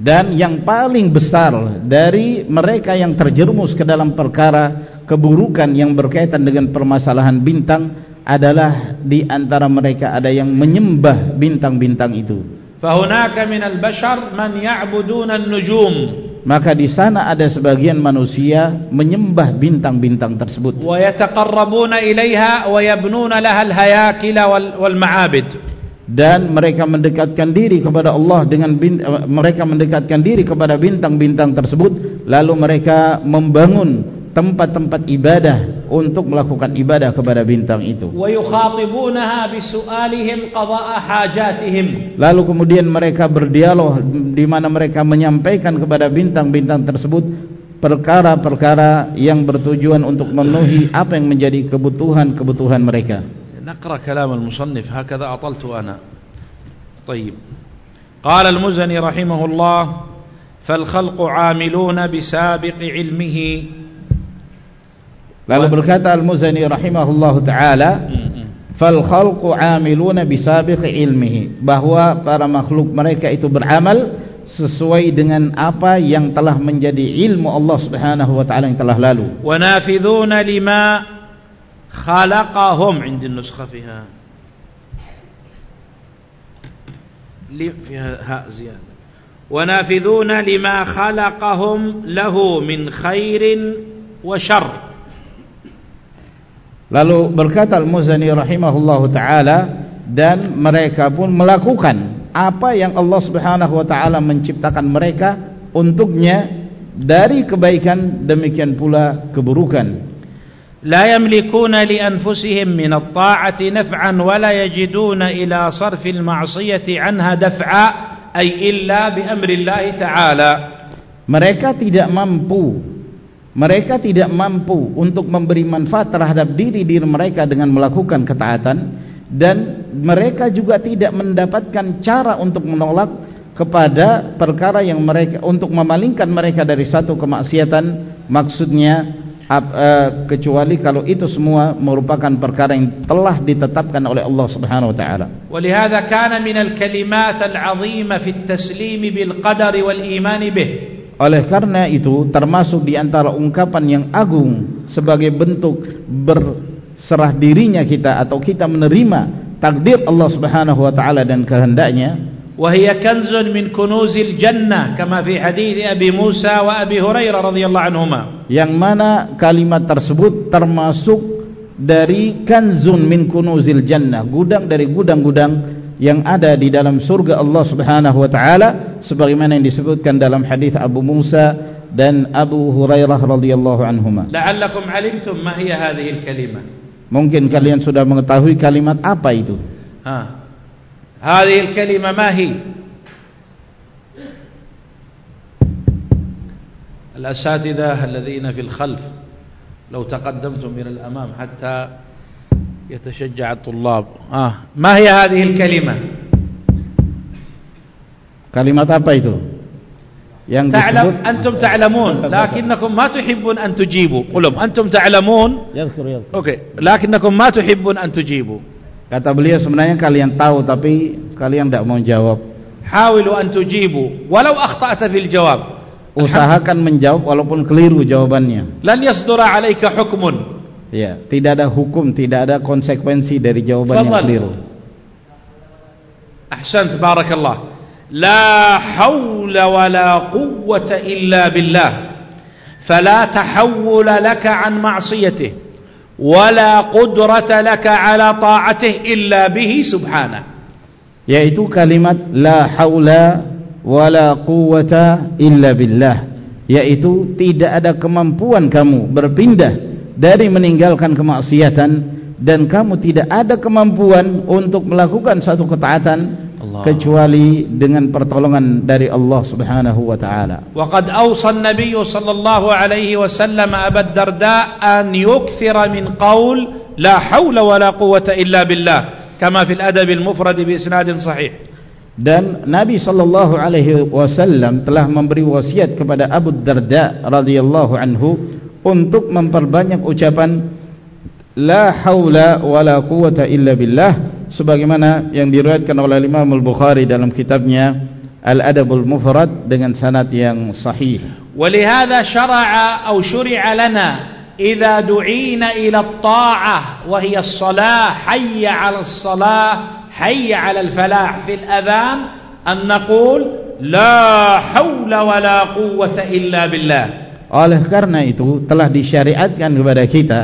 dan yang paling besar dari mereka yang terjerumus ke dalam perkara keburukan yang berkaitan dengan permasalahan bintang adalah di antara mereka ada yang menyembah bintang-bintang itu. Fahunaka minal bashar man ya'buduna an-nujum. Maka di sana ada sebagian manusia menyembah bintang-bintang tersebut. Wa yataqarrabuna ilaiha wa yabnuna laha al-hayakil wal ma'abid. Dan mereka mendekatkan diri kepada Allah dengan mereka mendekatkan diri kepada bintang-bintang tersebut lalu mereka membangun tempat-tempat ibadah untuk melakukan ibadah kepada bintang itu. Lalu kemudian mereka berdialog di mana mereka menyampaikan kepada bintang-bintang tersebut perkara-perkara yang bertujuan untuk memenuhi apa yang menjadi kebutuhan-kebutuhan mereka. Naqra kalam al-musannif hakadha ataltu ana. طيب. قال المزني رحمه الله فالخلق عاملون بسابق علمه Lalu berkata Al-Muzani rahimahullahu taala, "Fal khalqu 'amiluna bi sabiqi ilmihi." Bahwa para makhluk mereka itu beramal sesuai dengan apa yang telah menjadi ilmu Allah Subhanahu wa taala yang telah lalu. Wa nafidhuna lima khalaqahum 'inda an-nuskha fiha. Li fiha ha ziyada. Wa nafidhuna lima khalaqahum lahu min khairin wa syarr. Lalu berkata Al-Muzani rahimahullahu taala dan mereka pun melakukan apa yang Allah Subhanahu wa taala menciptakan mereka untuknya dari kebaikan demikian pula keburukan. لا يملكون لأنفسهم من الطاعة نفعا ولا يجدون إلى صرف المعصية عنها دفعا أي إلا بأمر الله تعالى mereka tidak mampu mereka tidak mampu untuk memberi manfaat terhadap diri-diri mereka dengan melakukan ketaatan dan mereka juga tidak mendapatkan cara untuk menolak kepada perkara yang mereka untuk memalingkan mereka dari satu kemaksiatan maksudnya uh, kecuali kalau itu semua merupakan perkara yang telah ditetapkan oleh Allah Subhanahu wa taala. Walihada kana min al-kalimat al-'azima fi at-taslim bil qadar wal iman bih. Oleh karena itu termasuk di antara ungkapan yang agung sebagai bentuk berserah dirinya kita atau kita menerima takdir Allah Subhanahu wa taala dan kehendaknya وهي كنز من كنوز الجنة كما في حديث أبي موسى وأبي هريرة رضي الله عنهما yang mana kalimat tersebut termasuk dari kanzun min kunuzil jannah gudang dari gudang-gudang yang ada di dalam surga Allah Subhanahu wa taala sebagaimana yang disebutkan dalam hadis Abu Musa dan Abu Hurairah radhiyallahu anhuma la'allakum alimtum ma hiya hadhihi al-kalimah mungkin kalian sudah mengetahui kalimat apa itu ha هذه الكلمة ما هي الأساتذة الذين في الخلف لو تقدمتم إلى الأمام حتى يتشجع الطلاب آه. ما هي هذه الكلمة كلمة apa itu yang تعلم disebut أنتم تعلمون لكنكم ما تحبون أن تجيبوا قلهم أنتم تعلمون يذكر يذكر أوكي لكنكم ما تحبون أن تجيبوا Kata beliau sebenarnya kalian tahu tapi kalian tidak mau jawab. Hawilu an tujibu walau akhta'ta fil jawab. Usahakan menjawab walaupun keliru jawabannya. Lan yasdura 'alaika hukmun. Ya, tidak ada hukum, tidak ada konsekuensi dari jawaban Fadal. yang keliru. Ahsant barakallah. La haula wala quwwata illa billah. Fala tahawwula laka an ma'siyatihi. wala qudrata laka ala ta'atih illa bihi subhana yaitu kalimat la haula wala quwata illa billah yaitu tidak ada kemampuan kamu berpindah dari meninggalkan kemaksiatan dan kamu tidak ada kemampuan untuk melakukan satu ketaatan Allah. kecuali dengan pertolongan dari Allah Subhanahu wa taala. Wa qad awsa an-nabiy sallallahu alaihi wasallam Abu Darda an yukthira min qaul la haula wa la quwwata illa billah kama fil adab al-mufrad bi isnad sahih. Dan Nabi sallallahu alaihi wasallam telah memberi wasiat kepada Abu Darda radhiyallahu anhu untuk memperbanyak ucapan la haula wa la quwwata illa billah sebagaimana yang diriwayatkan oleh Imam Al-Bukhari dalam kitabnya Al-Adabul Mufrad dengan sanad yang sahih. ولهذا شرع أو شرع لنا إذا دعينا إلى الطاعة وهي الصلاة حي على الصلاة حي على الفلاح في الأذان أن نقول لا حول ولا قوة إلا بالله. Oleh karena itu telah disyariatkan kepada kita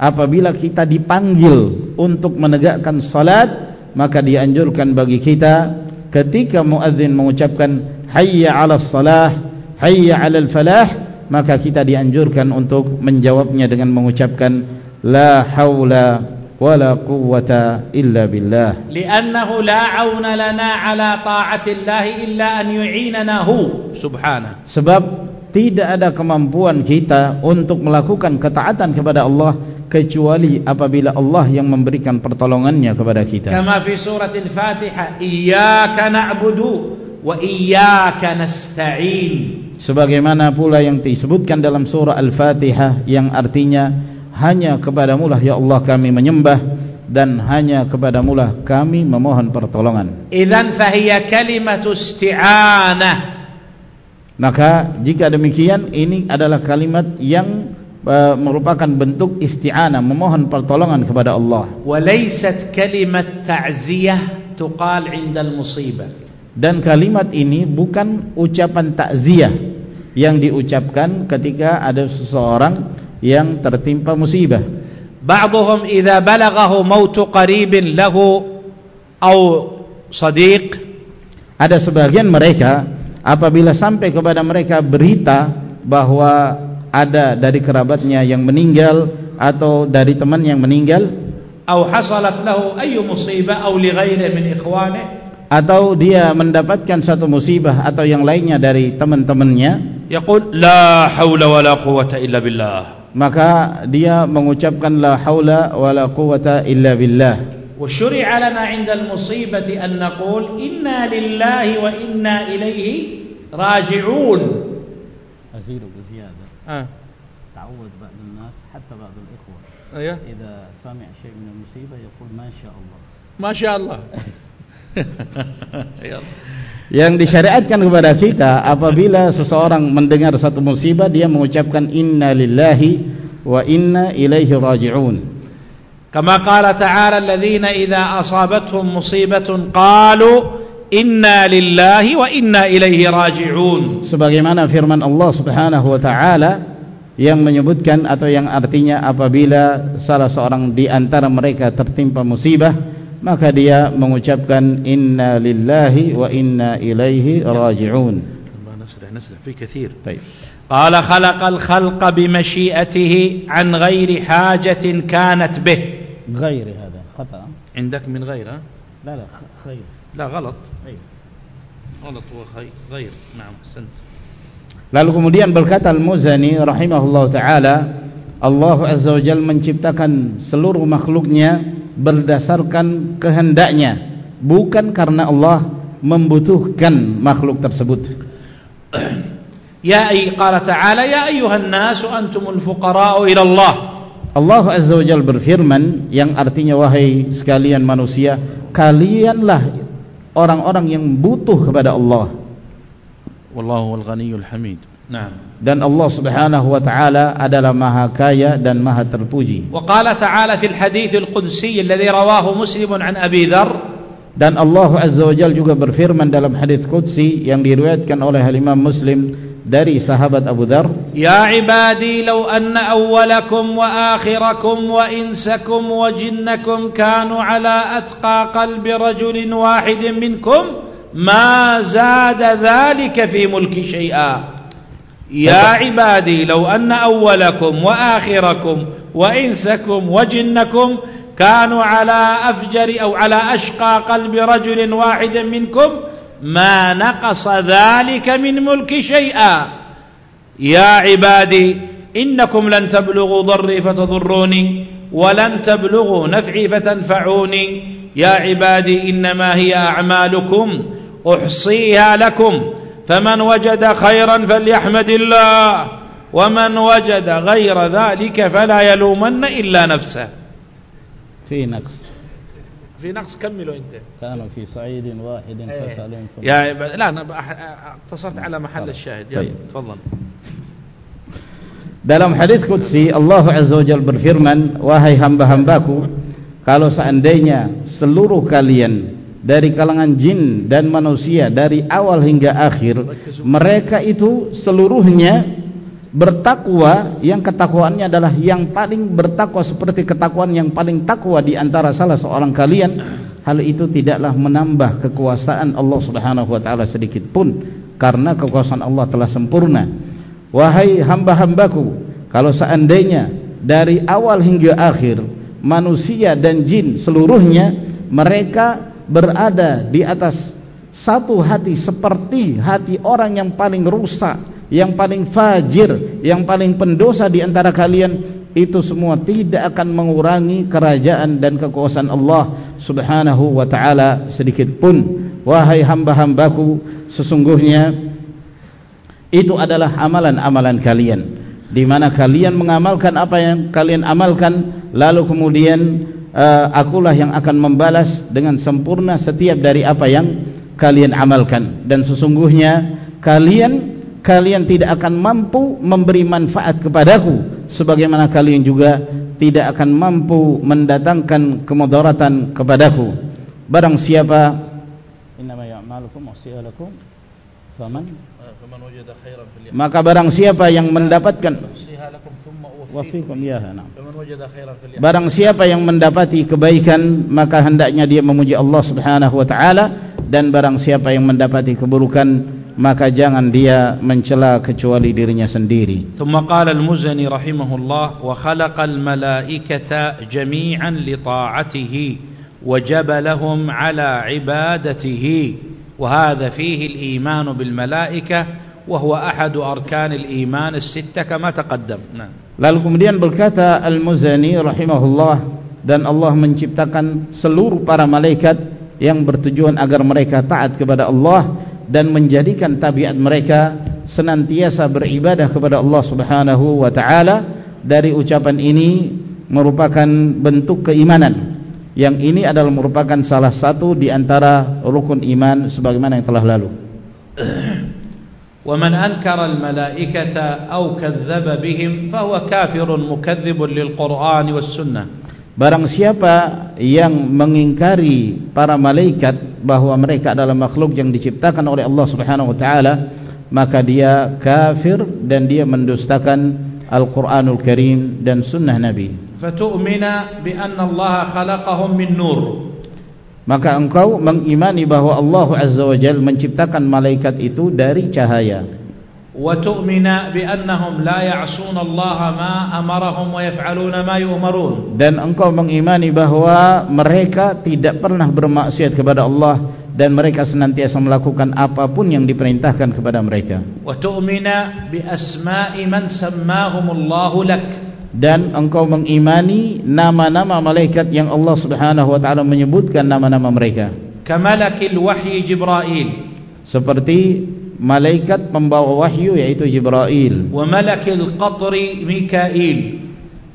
apabila kita dipanggil untuk menegakkan salat maka dianjurkan bagi kita ketika muadzin mengucapkan hayya 'alas salah hayya 'alal falah maka kita dianjurkan untuk menjawabnya dengan mengucapkan la haula wala quwwata illa billah. Li'annahu la 'auna lana 'ala ta'ati Allah illa an yu'inana hu subhanahu sebab tidak ada kemampuan kita untuk melakukan ketaatan kepada Allah kecuali apabila Allah yang memberikan pertolongannya kepada kita. Kama fi surat Al-Fatihah, iyyaka na'budu wa iyyaka nasta'in. Sebagaimana pula yang disebutkan dalam surah Al-Fatihah yang artinya hanya kepadamu lah ya Allah kami menyembah dan hanya kepadamu lah kami memohon pertolongan. Idzan fa hiya kalimatu isti'anah. Maka jika demikian ini adalah kalimat yang merupakan bentuk isti'anah memohon pertolongan kepada Allah. Walaysat kalimat ta'ziyah tuqal 'inda al-musibah. Dan kalimat ini bukan ucapan takziah yang diucapkan ketika ada seseorang yang tertimpa musibah. Ba'dhum idza balaghahu mautu qaribin lahu aw sadiq ada sebagian mereka apabila sampai kepada mereka berita bahwa ada dari kerabatnya yang meninggal atau dari teman yang meninggal atau hasalat lahu ayu musibah atau li ghairi min ikhwani. atau dia mendapatkan satu musibah atau yang lainnya dari teman-temannya yaqul la haula wala quwata illa billah. maka dia mengucapkan la haula wala quwata illa billah. وشرع لنا عند المصيبة أن نقول إنا لله وإنا إليه راجعون أزيد بزيادة آه. تعود بعض الناس حتى بعض الإخوة أيوه. إذا سمع شيء من المصيبة يقول ما شاء الله ما شاء الله yang disyariatkan kepada kita apabila seseorang mendengar satu musibah dia mengucapkan inna lillahi wa inna ilaihi raji'un كما قال تعالى الذين إذا أصابتهم مصيبة قالوا إنا لله وإنا إليه راجعون sebagaimana firman Allah Subhanahu wa taala yang menyebutkan atau yang artinya apabila salah seorang di antara mereka tertimpa musibah maka dia mengucapkan inna lillahi wa inna ilaihi raji'un في كثير طيب قال خلق الخلق بمشيئته عن غير حاجة كانت به غير هذا خطأ عندك من غيره لا لا خ- خير لا غلط أي غلط هو خي- غير نعم أحسنت Lalu kemudian berkata Al-Muzani rahimahullah taala Allah Azza wa Jalla menciptakan seluruh makhluknya berdasarkan kehendaknya bukan karena Allah membutuhkan makhluk tersebut يا أي قال تعالى يا أيها الناس أنتم الفقراء إلى الله Allah Azza wa Jal berfirman yang artinya wahai sekalian manusia kalianlah orang-orang yang butuh kepada Allah. Wallahu al-ghaniyul hamid. Naam. dan Allah subhanahu wa ta'ala adalah maha kaya dan maha terpuji. Wa qala ta'ala fil hadithul qudsi alladhi rawahu Muslim an abi Dzar dan Allah Azza wa Jal juga berfirman dalam hadith Qudsi yang diriwayatkan oleh Imam Muslim dari sahabat Abu Dhar Ya ibadi law anna awwalakum wa akhirakum wa insakum wa jinnakum kanu ala atqa qalbi rajulin wahidin minkum ما زاد ذلك في ملك شيئا يا عبادي لو أن أولكم وآخركم وإنسكم وجنكم كانوا على أفجر أو على أشقى قلب رجل واحد منكم ما نقص ذلك من ملك شيئا. يا عبادي إنكم لن تبلغوا ضري فتضروني ولن تبلغوا نفعي فتنفعوني. يا عبادي إنما هي أعمالكم أحصيها لكم. فمن وجد خيرا فليحمد الله ومن وجد غير ذلك فلا يلومن إلا نفسه. في نقص. في نقص كملوا أنت كانوا في صعيد واحد فسألهم يا عباد لا أنا بأح- اقتصرت على محل الشاهد يلا طيب. تفضل Dalam hadis qudsi Allah Azza wa Jalla berfirman, "Wahai hamba-hambaku, kalau seandainya seluruh kalian dari kalangan jin dan manusia dari awal hingga akhir, mereka itu seluruhnya bertakwa yang ketakwaannya adalah yang paling bertakwa seperti ketakwaan yang paling takwa di antara salah seorang kalian, hal itu tidaklah menambah kekuasaan Allah Subhanahu wa taala sedikit pun karena kekuasaan Allah telah sempurna." Wahai hamba-hambaku Kalau seandainya Dari awal hingga akhir Manusia dan jin seluruhnya Mereka berada di atas Satu hati seperti Hati orang yang paling rusak Yang paling fajir Yang paling pendosa di antara kalian Itu semua tidak akan mengurangi Kerajaan dan kekuasaan Allah Subhanahu wa ta'ala sedikit pun. Wahai hamba-hambaku Sesungguhnya itu adalah amalan-amalan kalian. Di mana kalian mengamalkan apa yang kalian amalkan lalu kemudian uh, akulah yang akan membalas dengan sempurna setiap dari apa yang kalian amalkan. Dan sesungguhnya kalian kalian tidak akan mampu memberi manfaat kepadaku sebagaimana kalian juga tidak akan mampu mendatangkan kemudaratan kepadaku. Barang siapa maka barang siapa yang mendapatkan ya, barang siapa yang mendapati kebaikan maka hendaknya dia memuji Allah subhanahu wa ta'ala dan barang siapa yang mendapati keburukan maka jangan dia mencela kecuali dirinya sendiri ثم قال المزني رحمه الله وخلق الملائكة جميعا لطاعته وجبلهم على عبادته وهذا فيه الإيمان بالملائكة وهو أحد أركان الإيمان الستة كما تقدم نعم. lalu kemudian berkata Al-Muzani rahimahullah dan Allah menciptakan seluruh para malaikat yang bertujuan agar mereka taat kepada Allah dan menjadikan tabiat mereka senantiasa beribadah kepada Allah Subhanahu wa taala dari ucapan ini merupakan bentuk keimanan yang ini adalah merupakan salah satu di antara rukun iman sebagaimana yang telah lalu ومن أنكر الملائكة أو كذب بهم فهو كافر مكذب للقرآن والسنة Barang siapa yang mengingkari para malaikat bahawa mereka adalah makhluk yang diciptakan oleh Allah Subhanahu wa taala, maka dia kafir dan dia mendustakan Al-Qur'anul Karim dan sunnah Nabi. Fatu'mina bi anna Allah khalaqahum min nur. Maka engkau mengimani bahawa Allah Azza wa Jalla menciptakan malaikat itu dari cahaya. وتؤمن بأنهم لا يعصون الله ما أمرهم ويفعلون ما يؤمرون dan engkau mengimani bahawa mereka tidak pernah bermaksiat kepada Allah dan mereka senantiasa melakukan apapun yang diperintahkan kepada mereka وتؤمن بأسماء من سماهم الله لك dan engkau mengimani nama-nama malaikat yang Allah Subhanahu wa taala menyebutkan nama-nama mereka كملك الوحي جبرائيل seperti malaikat pembawa wahyu yaitu Jibril. Wa malakil qatri Mikail.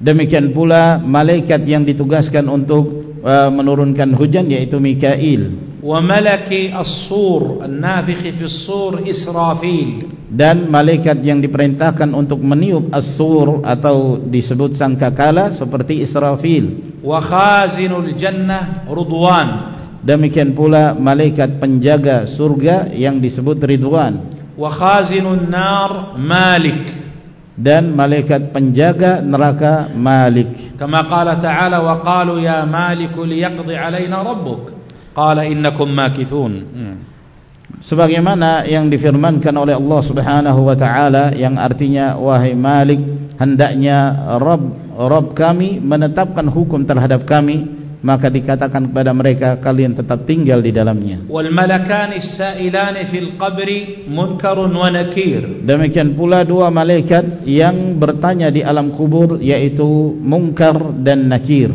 Demikian pula malaikat yang ditugaskan untuk uh, menurunkan hujan yaitu Mikail. Wa malaki as-sur an-nafikh fi as-sur Israfil. Dan malaikat yang diperintahkan untuk meniup as-sur atau disebut sangkakala seperti Israfil. Wa khazinul jannah Ridwan demikian pula malaikat penjaga surga yang disebut Ridwan. Wa khazinun nar Malik. Dan malaikat penjaga neraka Malik. Kama qala ta'ala wa qalu ya Malik liyaqdi alaina rabbuk. Qala innakum makithun. Hmm. sebagaimana yang difirmankan oleh Allah Subhanahu wa taala yang artinya wahai Malik hendaknya Rabb Rabb kami menetapkan hukum terhadap kami maka dikatakan kepada mereka kalian tetap tinggal di dalamnya wal malakan as-sa'ilan fil qabri munkarun wa nakir demikian pula dua malaikat yang bertanya di alam kubur yaitu munkar dan nakir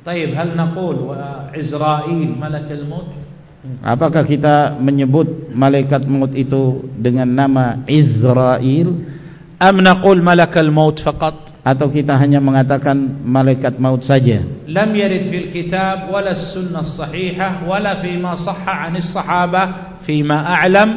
طيب hal naqul wa izrail malak al-maut apakah kita menyebut malaikat maut itu dengan nama Izrail am naqul malak al-maut faqat Atau kita hanya mengatakan malaikat maut saja? Lam yarid fil kitab wala sunnah sahihah wala fi ma sahha 'an as-sahabah fi ma a'lam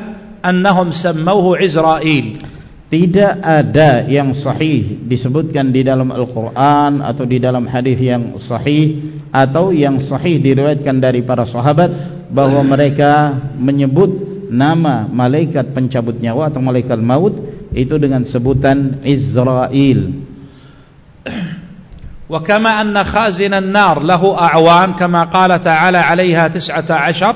annahum sammauhu Izrail. Tidak ada yang sahih disebutkan di dalam Al-Qur'an atau di dalam hadis yang sahih atau yang sahih diriwayatkan dari para sahabat bahwa mereka menyebut nama malaikat pencabut nyawa atau malaikat maut itu dengan sebutan Izrail وكما أن خازن النار له أعوان كما قال تعالى عليها تسعة عشر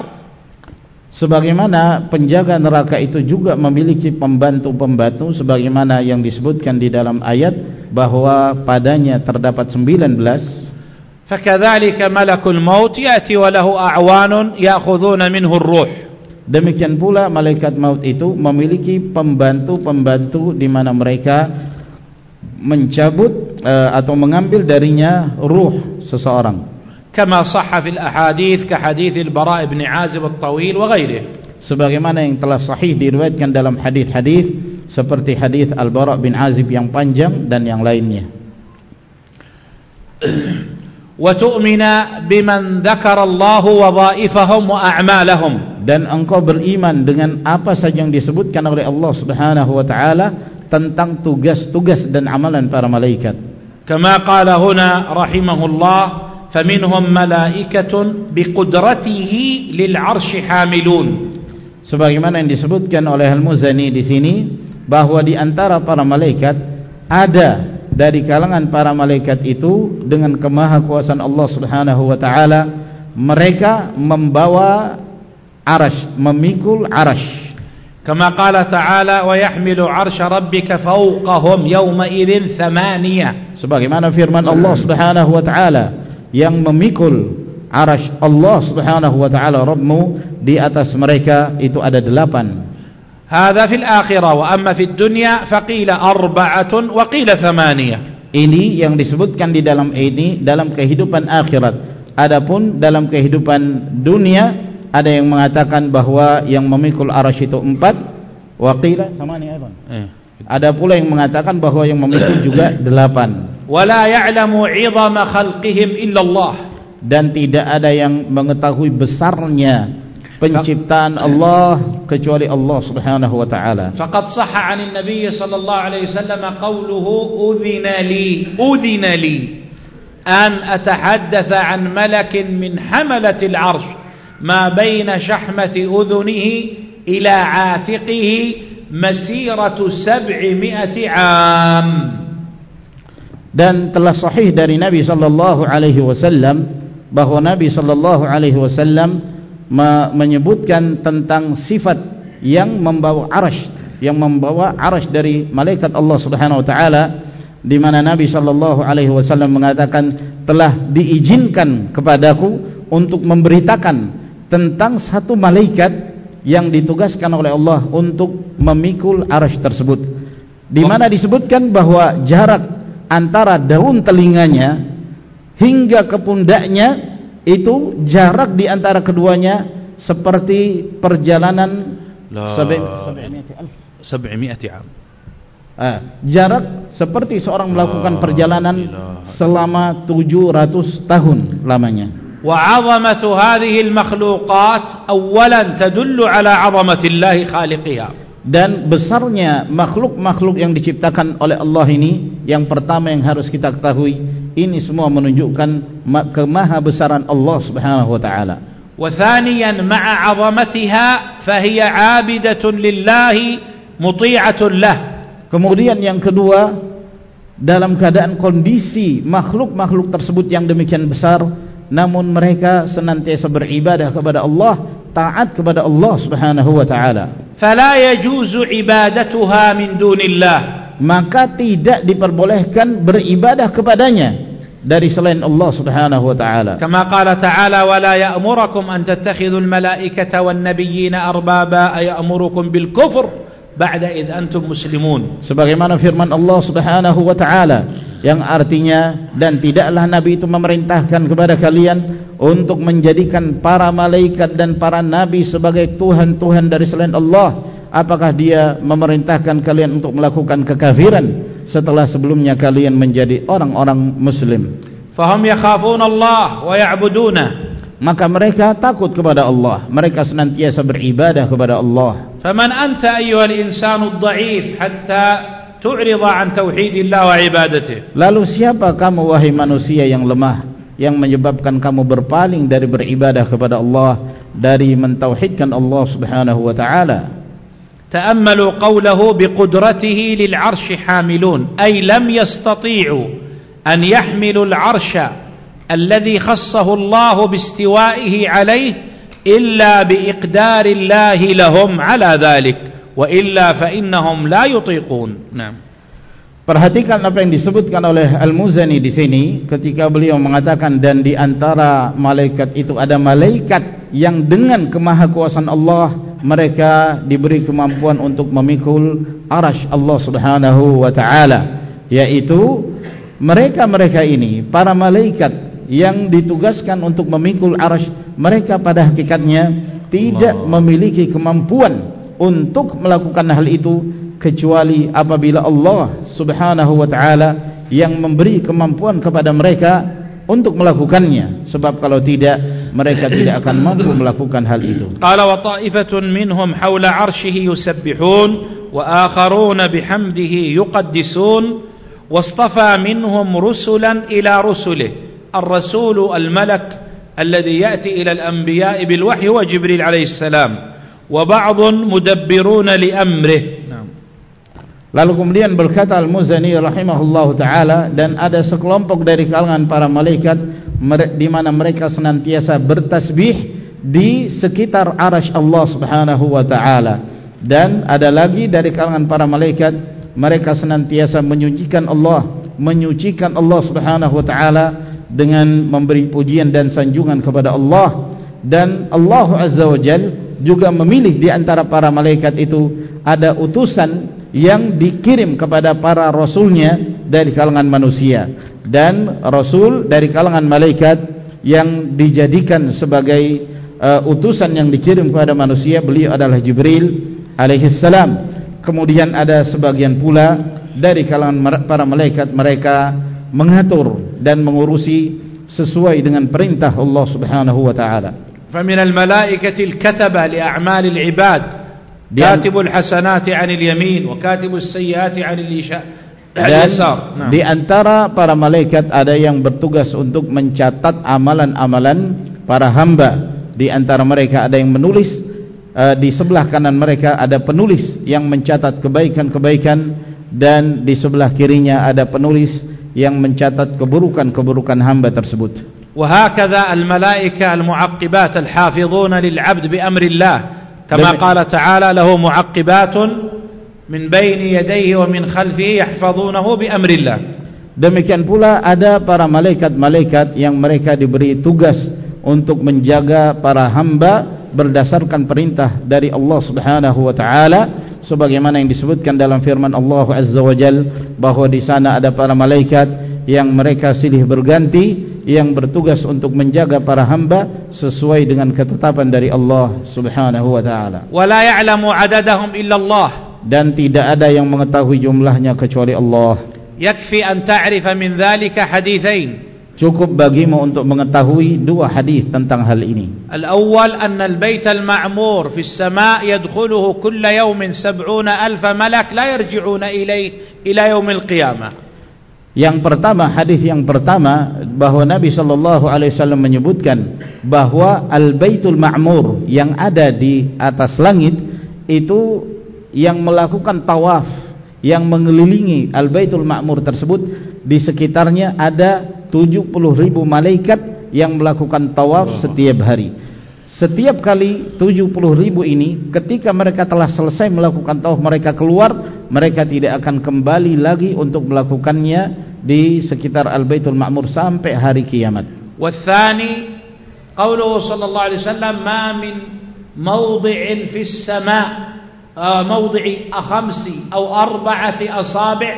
Sebagaimana penjaga neraka itu juga memiliki pembantu-pembantu sebagaimana yang disebutkan di dalam ayat bahwa padanya terdapat 19 فكذلك ملك الموت يأتي وله أعوان يأخذون منه الروح Demikian pula malaikat maut itu memiliki pembantu-pembantu di mana mereka mencabut uh, atau mengambil darinya ruh seseorang. Kama sahha fil ahadith ka hadith al-Bara' ibn Azib al-Tawil wa ghairihi. Sebagaimana yang telah sahih diriwayatkan dalam hadis-hadis seperti hadis Al-Bara' bin Azib yang panjang dan yang lainnya. Wa tu'mina biman dzakara Allah wadha'ifahum wa a'malahum. Dan engkau beriman dengan apa saja yang disebutkan oleh Allah Subhanahu wa taala tentang tugas-tugas dan amalan para malaikat. Kama qala huna rahimahullah faminhum malaikatun biqudratihi lil 'arsy hamilun. Sebagaimana yang disebutkan oleh Al-Muzani di sini bahwa di antara para malaikat ada dari kalangan para malaikat itu dengan kemahakuasaan Allah Subhanahu wa taala mereka membawa arash memikul arash كما قال تعالى ويحمل عرش ربك فوقهم يومئذ ثمانية sebagaimana firman Allah Subhanahu wa taala yang memikul arash Allah Subhanahu wa taala Rabbmu di atas mereka itu ada delapan هذا في الآخرة وأما في الدنيا فقيل أربعة وقيل ثمانية ini yang disebutkan di dalam ini dalam kehidupan akhirat adapun dalam kehidupan dunia ada yang mengatakan bahawa yang memikul arasy itu empat waqila sama ni ayun eh. ada pula yang mengatakan bahawa yang memikul juga delapan wala ya'lamu 'idama khalqihim illallah dan tidak ada yang mengetahui besarnya penciptaan Allah kecuali Allah Subhanahu wa taala. Faqad sahha 'anil nabiy sallallahu alaihi wasallam qawluhu udhina li udhina li an atahaddatha 'an malakin min hamalatil 'arsy. ما بين شحمة أذنه إلى عاتقه مسيرة سبعمائة عام Dan telah sahih dari Nabi sallallahu alaihi wasallam bahwa Nabi sallallahu alaihi wasallam me menyebutkan tentang sifat yang membawa arash yang membawa arash dari malaikat Allah Subhanahu wa taala di mana Nabi sallallahu alaihi wasallam mengatakan telah diizinkan kepadaku untuk memberitakan tentang satu malaikat yang ditugaskan oleh Allah untuk memikul arasy tersebut. Di mana disebutkan bahwa jarak antara daun telinganya hingga ke pundaknya itu jarak di antara keduanya seperti perjalanan 700 tahun. Ah, jarak seperti seorang melakukan perjalanan selama 700 tahun lamanya. وعظمة هذه المخلوقات أولا تدل على عظمة الله خالقها dan besarnya makhluk-makhluk yang diciptakan oleh Allah ini yang pertama yang harus kita ketahui ini semua menunjukkan ma- kemahabesaran Allah Subhanahu wa taala وثانيا مع عظمتها فهي عابدة لله مطيعة له kemudian yang kedua dalam keadaan kondisi makhluk-makhluk tersebut yang demikian besar namun mereka senantiasa beribadah kepada Allah taat kepada Allah Subhanahu wa taala. Fala yajuzu ibadatuha min dunillah. Maka tidak diperbolehkan beribadah kepadanya dari selain Allah Subhanahu wa taala. Kama qala taala wala ya'murukum an tattakhidul malaikata wan nabiyyin arbaba ay'murukum bil kufr ba'da id antum muslimun. Sebagaimana firman Allah Subhanahu wa taala yang artinya dan tidaklah nabi itu memerintahkan kepada kalian untuk menjadikan para malaikat dan para nabi sebagai tuhan-tuhan dari selain Allah. Apakah dia memerintahkan kalian untuk melakukan kekafiran setelah sebelumnya kalian menjadi orang-orang muslim? Faham yakhafun Allah wa ya'buduna. Maka mereka takut kepada Allah. Mereka senantiasa beribadah kepada Allah. Faman anta ayyuhal insanu dha'if hatta تعرض عن توحيد الله وعبادته lalu siapa kamu wahai manusia yang lemah yang menyebabkan kamu berpaling dari beribadah kepada Allah dari mentauhidkan Allah Subhanahu wa taala تأملوا قوله بقدرته للعرش حاملون أي لم يستطيعوا أن يحملوا العرش الذي خصه الله باستوائه عليه إلا بإقدار الله لهم على ذلك wa illa fa innahum la yutiqun. Nah. Perhatikan apa yang disebutkan oleh Al-Muzani di sini ketika beliau mengatakan dan di antara malaikat itu ada malaikat yang dengan kemahakuasaan Allah mereka diberi kemampuan untuk memikul arash Allah Subhanahu wa taala yaitu mereka-mereka ini para malaikat yang ditugaskan untuk memikul arash mereka pada hakikatnya tidak memiliki kemampuan untuk melakukan hal itu kecuali apabila Allah Subhanahu wa taala yang memberi kemampuan kepada mereka untuk melakukannya sebab kalau tidak mereka tidak akan mampu melakukan hal itu قال وطائفة منهم حول عرشه يسبحون وآخرون بحمده يقدسون واصطفى منهم رسلا إلى رسله الرسول الملك الذي يأتي إلى الأنبياء بالوحي هو جبريل عليه السلام وبعض li amrih. Lalu kemudian berkata Al-Muzani rahimahullah ta'ala dan ada sekelompok dari kalangan para malaikat di mana mereka senantiasa bertasbih di sekitar arash Allah subhanahu wa ta'ala. Dan ada lagi dari kalangan para malaikat mereka senantiasa menyucikan Allah menyucikan Allah subhanahu wa ta'ala dengan memberi pujian dan sanjungan kepada Allah. Dan Allah azza wa jalla juga memilih di antara para malaikat itu ada utusan yang dikirim kepada para rasulnya dari kalangan manusia dan rasul dari kalangan malaikat yang dijadikan sebagai uh, utusan yang dikirim kepada manusia beliau adalah Jibril alaihissalam kemudian ada sebagian pula dari kalangan para malaikat mereka mengatur dan mengurusi sesuai dengan perintah Allah Subhanahu wa taala. فمن الملائكة الكتبة لأعمال العباد كاتب الحسنات عن اليمين وكاتب السيئات عن اليسار نعم. di antara para malaikat ada yang bertugas untuk mencatat amalan-amalan para hamba di antara mereka ada yang menulis uh, di sebelah kanan mereka ada penulis yang mencatat kebaikan-kebaikan dan di sebelah kirinya ada penulis yang mencatat keburukan-keburukan hamba tersebut. وهكذا الملائكة المعقبات الحافظون للعبد بأمر الله كما قال تعالى له معقبات من بين يديه ومن خلفه يحفظونه بأمر الله Demikian pula ada para malaikat-malaikat yang mereka diberi tugas untuk menjaga para hamba berdasarkan perintah dari Allah Subhanahu wa taala sebagaimana yang disebutkan dalam firman Allah Azza wa Jal bahwa di sana ada para malaikat yang mereka silih berganti yang bertugas untuk menjaga para hamba sesuai dengan ketetapan dari Allah Subhanahu wa taala. Wala ya'lamu 'adadahum illa Allah. Dan tidak ada yang mengetahui jumlahnya kecuali Allah. Yakfi an ta'rifa min dhalika hadithain. Cukup bagimu untuk mengetahui dua hadis tentang hal ini. Al-awwal anna al-bait al-ma'mur fi as-sama' yadkhuluhu kull yawmin 70000 malak la yarji'una ilayhi ila yawm al-qiyamah. Yang pertama hadis yang pertama bahwa Nabi sallallahu alaihi wasallam menyebutkan bahwa al-baitul ma'mur yang ada di atas langit itu yang melakukan tawaf yang mengelilingi al-baitul ma'mur tersebut di sekitarnya ada 70 ribu malaikat yang melakukan tawaf setiap hari setiap kali 70 ribu ini ketika mereka telah selesai melakukan tawaf mereka keluar mereka tidak akan kembali lagi untuk melakukannya di sekitar Al-Baitul Ma'mur sampai hari kiamat. Wathani qawluhu sallallahu alaihi wasallam ma min mawdi'in fis sama' mawdi'i khamsi atau arba'ati asabi'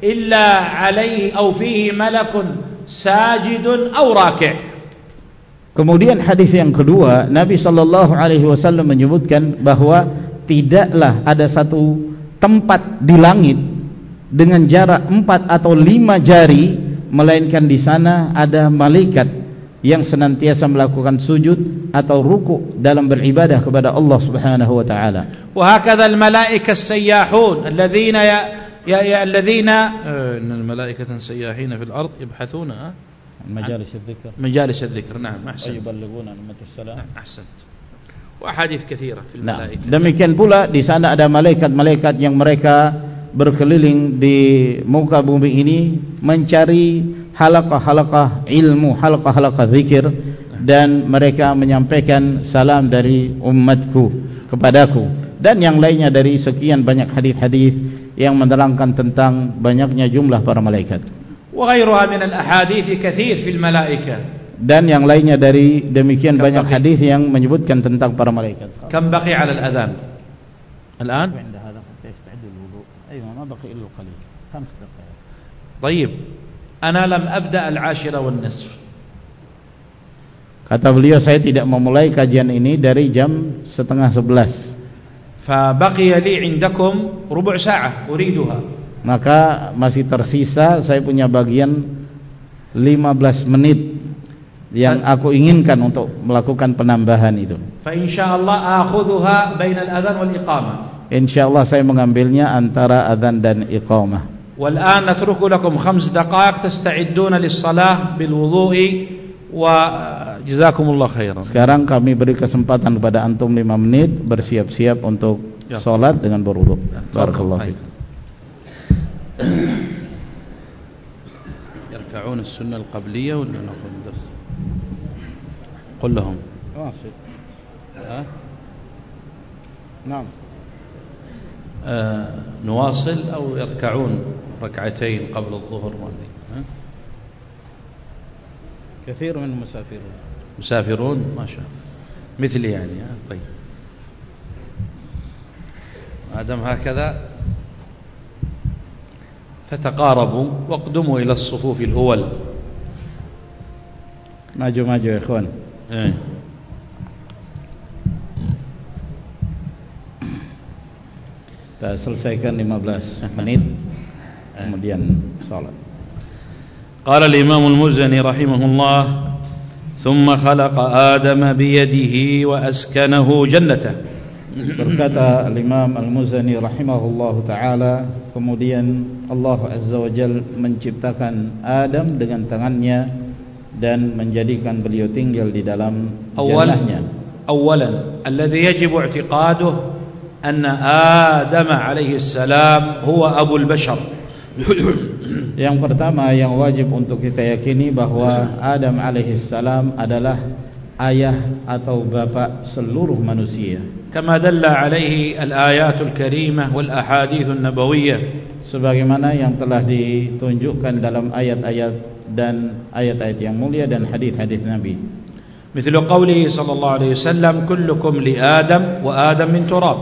illa alaihi atau fihi malakun sajidun aw raki' Kemudian hadis yang kedua, Nabi sallallahu alaihi wasallam menyebutkan bahwa tidaklah ada satu tempat di langit dengan jarak empat atau lima jari melainkan di sana ada malaikat yang senantiasa melakukan sujud atau ruku dalam beribadah kepada Allah Subhanahu wa taala. Wa hakadha al-malaikatu as-sayyahun alladhina ya ya, ya alladhina eh, innal malaikata sayyahin fil ardh yabhathuna مجالس الذكر مجالس الذكر نعم احسنت يبلغون امه السلام نعم احسنت واحاديث كثيره في الملائكه nah, demikian pula di sana ada malaikat-malaikat yang mereka berkeliling di muka bumi ini mencari halaqah-halaqah ilmu halaqah-halaqah zikir dan mereka menyampaikan salam dari umatku kepadaku dan yang lainnya dari sekian banyak hadis-hadis yang menerangkan tentang banyaknya jumlah para malaikat. وغيرها من الأحاديث كثير في الملائكة. Dan yang lainnya dari demikian banyak hadis yang menyebutkan tentang para malaikat. كم بقي على الأذان؟ الآن؟ عند هذا يستعد الوضوء. أيوة ما بقي إلا القليل. خمس دقائق. طيب. أنا لم أبدأ العاشرة والنصف. Kata beliau saya tidak memulai kajian ini dari jam setengah sebelas. فبقي لي عندكم ربع ساعة أريدها maka masih tersisa saya punya bagian 15 menit yang aku inginkan untuk melakukan penambahan itu فإن شاء الله آخذها بين الأذان والإقامة insyaallah saya mengambilnya antara adzan dan iqamah والآن نترك لكم خمس دقائق تستعدون للصلاة بالوضوء Jazakumullah khairan. Sekarang kami beri kesempatan kepada antum 5 menit bersiap-siap untuk ya. salat dengan berwudu. Ya. Barakallahu fiik. يركعون السنة القبلية ولا نأخذ درس؟ قل لهم. واصل. ها؟ نعم. آه نواصل أو يركعون ركعتين قبل الظهر ما أدري؟ كثير من المسافرون. مسافرون؟ ما شاء مثلي يعني ها؟ طيب. آدم هكذا فتقاربوا واقدموا إلى الصفوف الأول. ماجو ماجو يا إخوان. إيه. kita 15 menit kemudian salat. قال الإمام المزني رحمه الله ثم خلق آدم بيده وأسكنه جنته. Berkata الإمام المزني رحمه الله تعالى kemudian Allah azza wa jal menciptakan Adam dengan tangannya dan menjadikan beliau tinggal di dalam أولا jannahnya أولا الذي يجب اعتقاده أن آدم عليه السلام هو أبو البشر Yang pertama yang wajib untuk kita yakini bahwa Adam alaihissalam adalah ayah atau bapak seluruh manusia. كما دل عليه الآيات الكريمة والأحاديث النبوية Sebagaimana yang telah ditunjukkan dalam ayat-ayat dan ayat-ayat yang mulia dan hadis-hadis Nabi. مثل قوله صلى الله عليه وسلم كلكم لآدم وآدم من تراب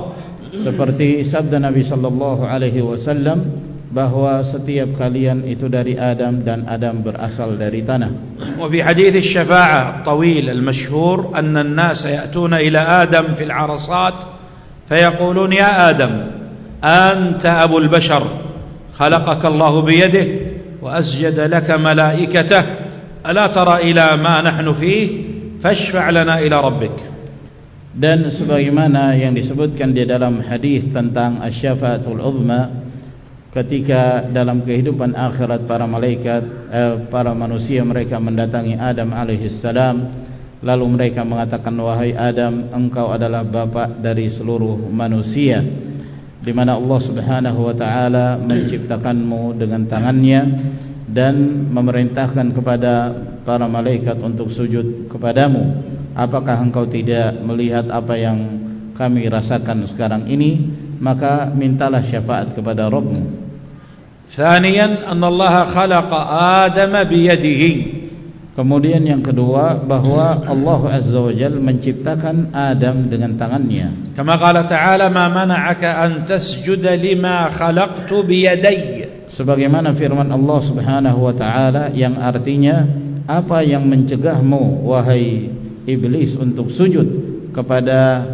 Seperti sabda Nabi sallallahu alaihi wasallam bahwa setiap kalian itu dari Adam dan Adam berasal dari tanah. وفي حديث الشفاعة الطويل المشهور أن الناس يأتون إلى آدم في العرصات فيقولون يا آدم أنت أبو البشر خلقك الله بيده وأسجد لك ملائكته ألا ترى إلى ما نحن فيه فاشفع لنا إلى ربك Dan sebagaimana yang disebutkan di dalam hadis tentang asy-syafaatul uzma ketika dalam kehidupan akhirat para malaikat eh, para manusia mereka mendatangi Adam alaihissalam lalu mereka mengatakan wahai Adam engkau adalah bapak dari seluruh manusia. Di mana Allah Subhanahu wa taala menciptakanmu dengan tangannya dan memerintahkan kepada para malaikat untuk sujud kepadamu. Apakah engkau tidak melihat apa yang kami rasakan sekarang ini? Maka mintalah syafaat kepada Rabbmu ثانيا أن الله خلق آدم بيده Kemudian yang kedua bahwa Allah Azza wa Jal menciptakan Adam dengan tangannya. كما قال تعالى ما منعك أن تسجد لما خلقت بيدي Sebagaimana firman Allah Subhanahu wa taala yang artinya apa yang mencegahmu wahai iblis untuk sujud kepada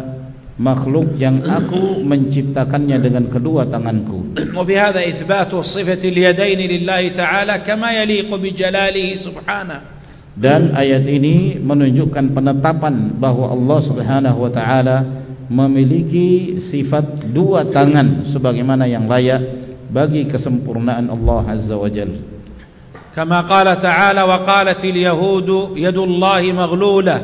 makhluk yang aku menciptakannya dengan kedua tanganku. وفي هذا إثبات صفة اليدين لله تعالى كما يليق بجلاله سبحانه Dan ayat ini menunjukkan penetapan bahwa Allah Subhanahu wa taala memiliki sifat dua tangan sebagaimana yang layak bagi kesempurnaan Allah Azza wa Jalla. كما قال تعالى وقالت اليهود يد الله مغلولة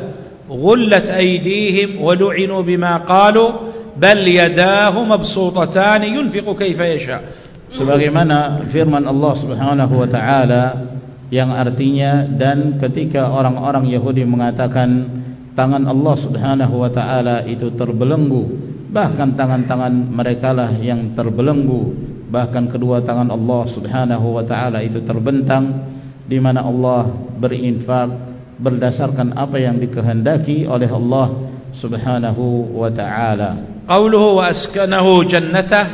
غلت أيديهم ولعنوا بما قالوا بل يداه مبسوطتان ينفق كيف يشاء Sebagaimana firman Allah Subhanahu wa taala yang artinya dan ketika orang-orang Yahudi mengatakan tangan Allah Subhanahu wa taala itu terbelenggu bahkan tangan-tangan merekalah yang terbelenggu bahkan kedua tangan Allah Subhanahu wa taala itu terbentang di mana Allah berinfak berdasarkan apa yang dikehendaki oleh Allah Subhanahu wa taala قوله وأسكنه جنته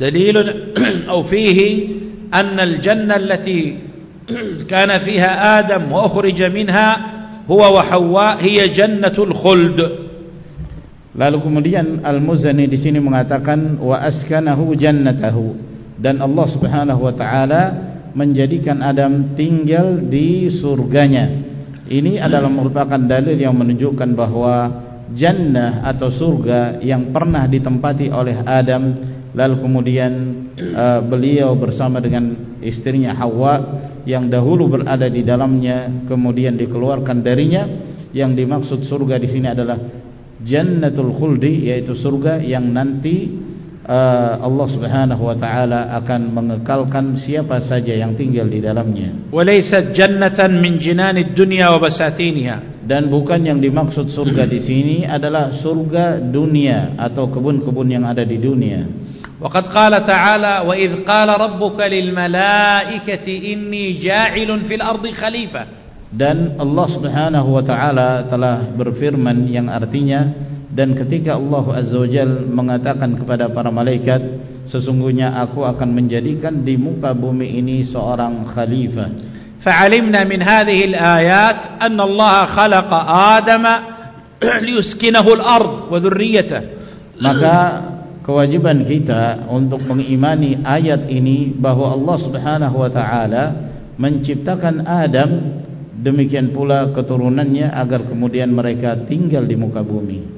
دليل أو فيه أن الجنة التي كان فيها آدم وأخرج منها هو وحواء هي جنة الخلد Lalu kemudian Al-Muzani di sini mengatakan wa askanahu jannatahu dan Allah Subhanahu wa taala menjadikan Adam tinggal di surganya. Ini adalah merupakan dalil yang menunjukkan bahwa jannah atau surga yang pernah ditempati oleh Adam lalu kemudian uh, beliau bersama dengan istrinya Hawa yang dahulu berada di dalamnya kemudian dikeluarkan darinya. Yang dimaksud surga di sini adalah jannatul khuldi yaitu surga yang nanti Eh, Allah Subhanahu wa taala akan mengekalkan siapa saja yang tinggal di dalamnya. Walaysat jannatan min jinanid dunya wa basatinha. Dan bukan yang dimaksud surga di sini adalah surga dunia atau kebun-kebun yang ada di dunia. Waqad qala ta'ala wa idz qala rabbuka lil malaikati inni ja'ilun fil ardi khalifah. Dan Allah Subhanahu wa taala telah berfirman yang artinya dan ketika Allah Azza wa mengatakan kepada para malaikat sesungguhnya aku akan menjadikan di muka bumi ini seorang khalifah. Fa'alimna min hadhihi al-ayat anna Allah khalaqa Adam liyuskinahu al-ard wa maka kewajiban kita untuk mengimani ayat ini bahwa Allah Subhanahu wa taala menciptakan Adam demikian pula keturunannya agar kemudian mereka tinggal di muka bumi.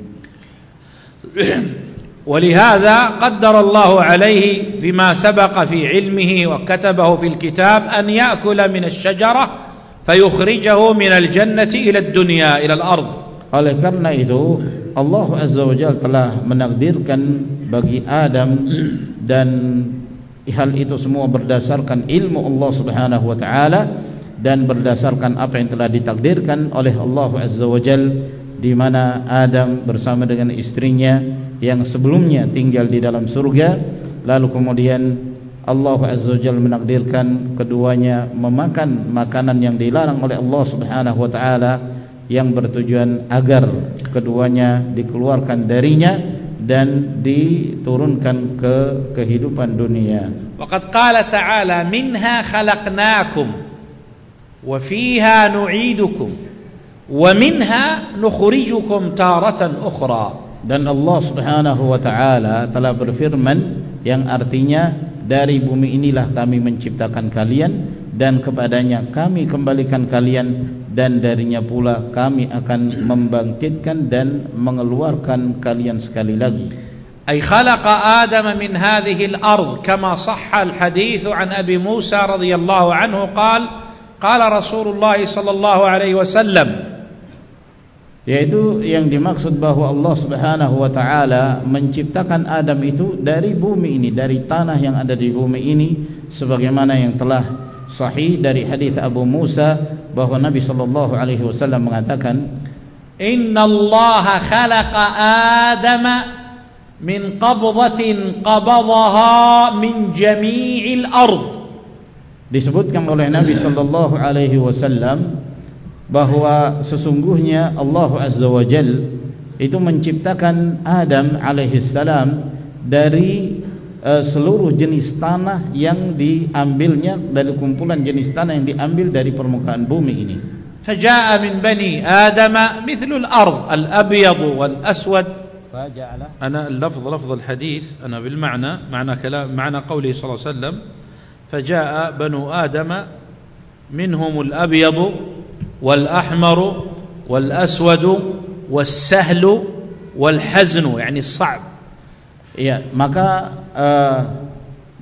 ولهذا قدر الله عليه فيما سبق في علمه وكتبه في الكتاب أن يأكل من الشجرة فيخرجه من الجنة إلى الدنيا إلى الأرض. Oleh karena itu Allah Azza wa Jalla telah menakdirkan bagi Adam dan hal itu semua berdasarkan ilmu Allah Subhanahu wa taala dan berdasarkan apa yang telah ditakdirkan oleh Allah Azza wa Jalla di mana Adam bersama dengan istrinya yang sebelumnya tinggal di dalam surga lalu kemudian Allah Azza wa Jalla menakdirkan keduanya memakan makanan yang dilarang oleh Allah Subhanahu wa taala yang bertujuan agar keduanya dikeluarkan darinya dan diturunkan ke kehidupan dunia. Waqad qala ta'ala minha khalaqnakum wa fiha nu'idukum minha nukhrijukum taratan ukhra. Dan Allah Subhanahu wa taala telah berfirman yang artinya dari bumi inilah kami menciptakan kalian dan kepadanya kami kembalikan kalian dan darinya pula kami akan membangkitkan dan mengeluarkan kalian sekali lagi ay khalaqa adam min hadhihi al-ard kama sahha al-hadith an abi musa radhiyallahu anhu qala qala rasulullah sallallahu alaihi wasallam yaitu yang dimaksud bahwa Allah Subhanahu wa taala menciptakan Adam itu dari bumi ini dari tanah yang ada di bumi ini sebagaimana yang telah sahih dari hadis Abu Musa bahwa Nabi sallallahu alaihi wasallam mengatakan Inna Allah khalaqa Adam min qabdatin qabadaha min jami'il ard. Disebutkan oleh Nabi sallallahu alaihi wasallam bahwa sesungguhnya Allah azza wa jal itu menciptakan Adam alaihi salam dari uh, seluruh jenis tanah yang diambilnya dari kumpulan jenis tanah yang diambil dari permukaan bumi ini. فجاء من بني آدم مثل الأرض الأبيض والأسود فجاء أنا اللفظ لفظ الحديث أنا بالمعنى معنى كلام معنى قوله صلى الله عليه وسلم فجاء بنو آدم منهم الأبيض والأحمر والأسود والسهل والحزن يعني الصعب Ya, maka uh,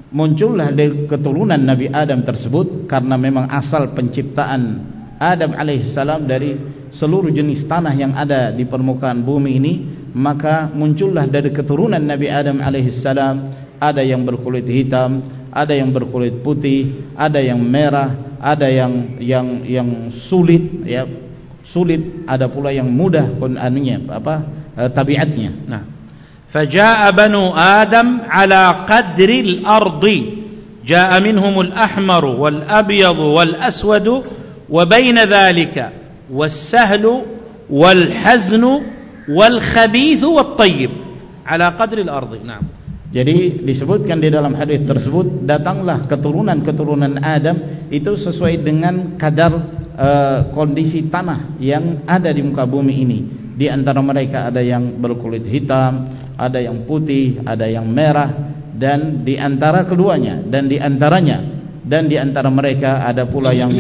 muncullah dari keturunan Nabi Adam tersebut karena memang asal penciptaan Adam alaihissalam dari seluruh jenis tanah yang ada di permukaan bumi ini, maka muncullah dari keturunan Nabi Adam alaihissalam ada yang berkulit hitam, ada yang berkulit putih, ada yang merah, ada yang yang yang sulit ya sulit, ada pula yang mudah pun anunya apa uh, tabiatnya. Nah, فجاء بنو آدم على قدر الأرض جاء منهم الأحمر والأبيض والأسود وبين ذلك والسهل والحزن والخبيث والطيب على قدر الأرض نعم Jadi disebutkan di dalam hadis tersebut datanglah keturunan-keturunan Adam itu sesuai dengan kadar uh, kondisi tanah yang ada di muka bumi ini. Di antara mereka ada yang berkulit hitam, ada yang putih, ada yang merah dan di antara keduanya dan di antaranya dan di antara mereka ada pula yang